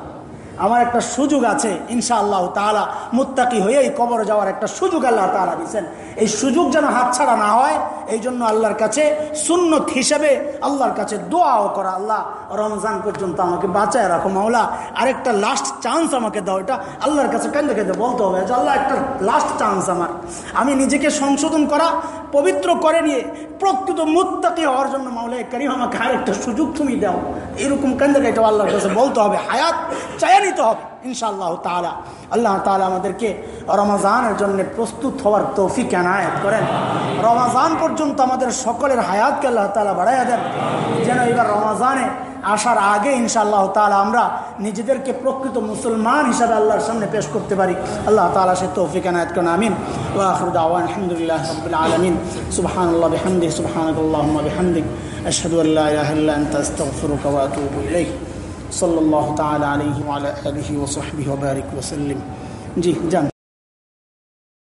আমার একটা সুযোগ আছে ইনশা আল্লাহ তালা মুত্তাকি হয়ে এই কবরে যাওয়ার একটা সুযোগ আল্লাহ তালা দিচ্ছেন এই সুযোগ যেন হাতছাড়া না হয় এই জন্য আল্লাহর কাছে সুন্নত হিসেবে আল্লাহর কাছে দোয়াও করা। আল্লাহ, রমজান পর্যন্ত আমাকে বাঁচায় রাখো মাওলা। আরেকটা লাস্ট চান্স আমাকে দাও, এটা আল্লাহর কাছে কেন্দ্র কেন্দ্রে বলতে হবে, যে আল্লাহ, একটা লাস্ট চান্স আমার। আমি নিজেকে সংশোধন করা, পবিত্র করে নিয়ে প্রকৃত মুত্তাকি হওয়ার জন্য মাওলা করিম আমাকে আরেকটা সুযোগ তুমি দাও। এরকম কেন্দ্রে এটা আল্লাহর কাছে বলতে হবে, হায়াত, চাইয়া নিতে হবে। ইনশাআল্লাহ তালা আল্লাহ তালা আমাদেরকে রমাজানের জন্য প্রস্তুত হওয়ার তৌফিক এনায়ত করেন। রমাজান পর্যন্ত আমাদের সকলের হায়াতকে আল্লাহ তালা বাড়াইয়া দেন। যেন এবার রমাজানে আসার আগে ইনশাআল্লাহ তালা আমরা নিজেদেরকে প্রকৃত মুসলমান হিসাবে আল্লাহর সামনে পেশ করতে পারি। আল্লাহ তালা সে তৌফিক এনায়ত করেন, আমিন। আলহামদুলিল্লাহ আলমিন। সুবহানাল্লাহ বিহামদিক সুবহানাকাল্লাহুম্মা বিহামদিক। আশহাদু আল্লা ইলাহা আস্তাগফিরুকা ওয়া আতুবু ইলাইক। صلى الله تعالى عليه وعلى آله وصحبه وبارك وسلم. جي جان.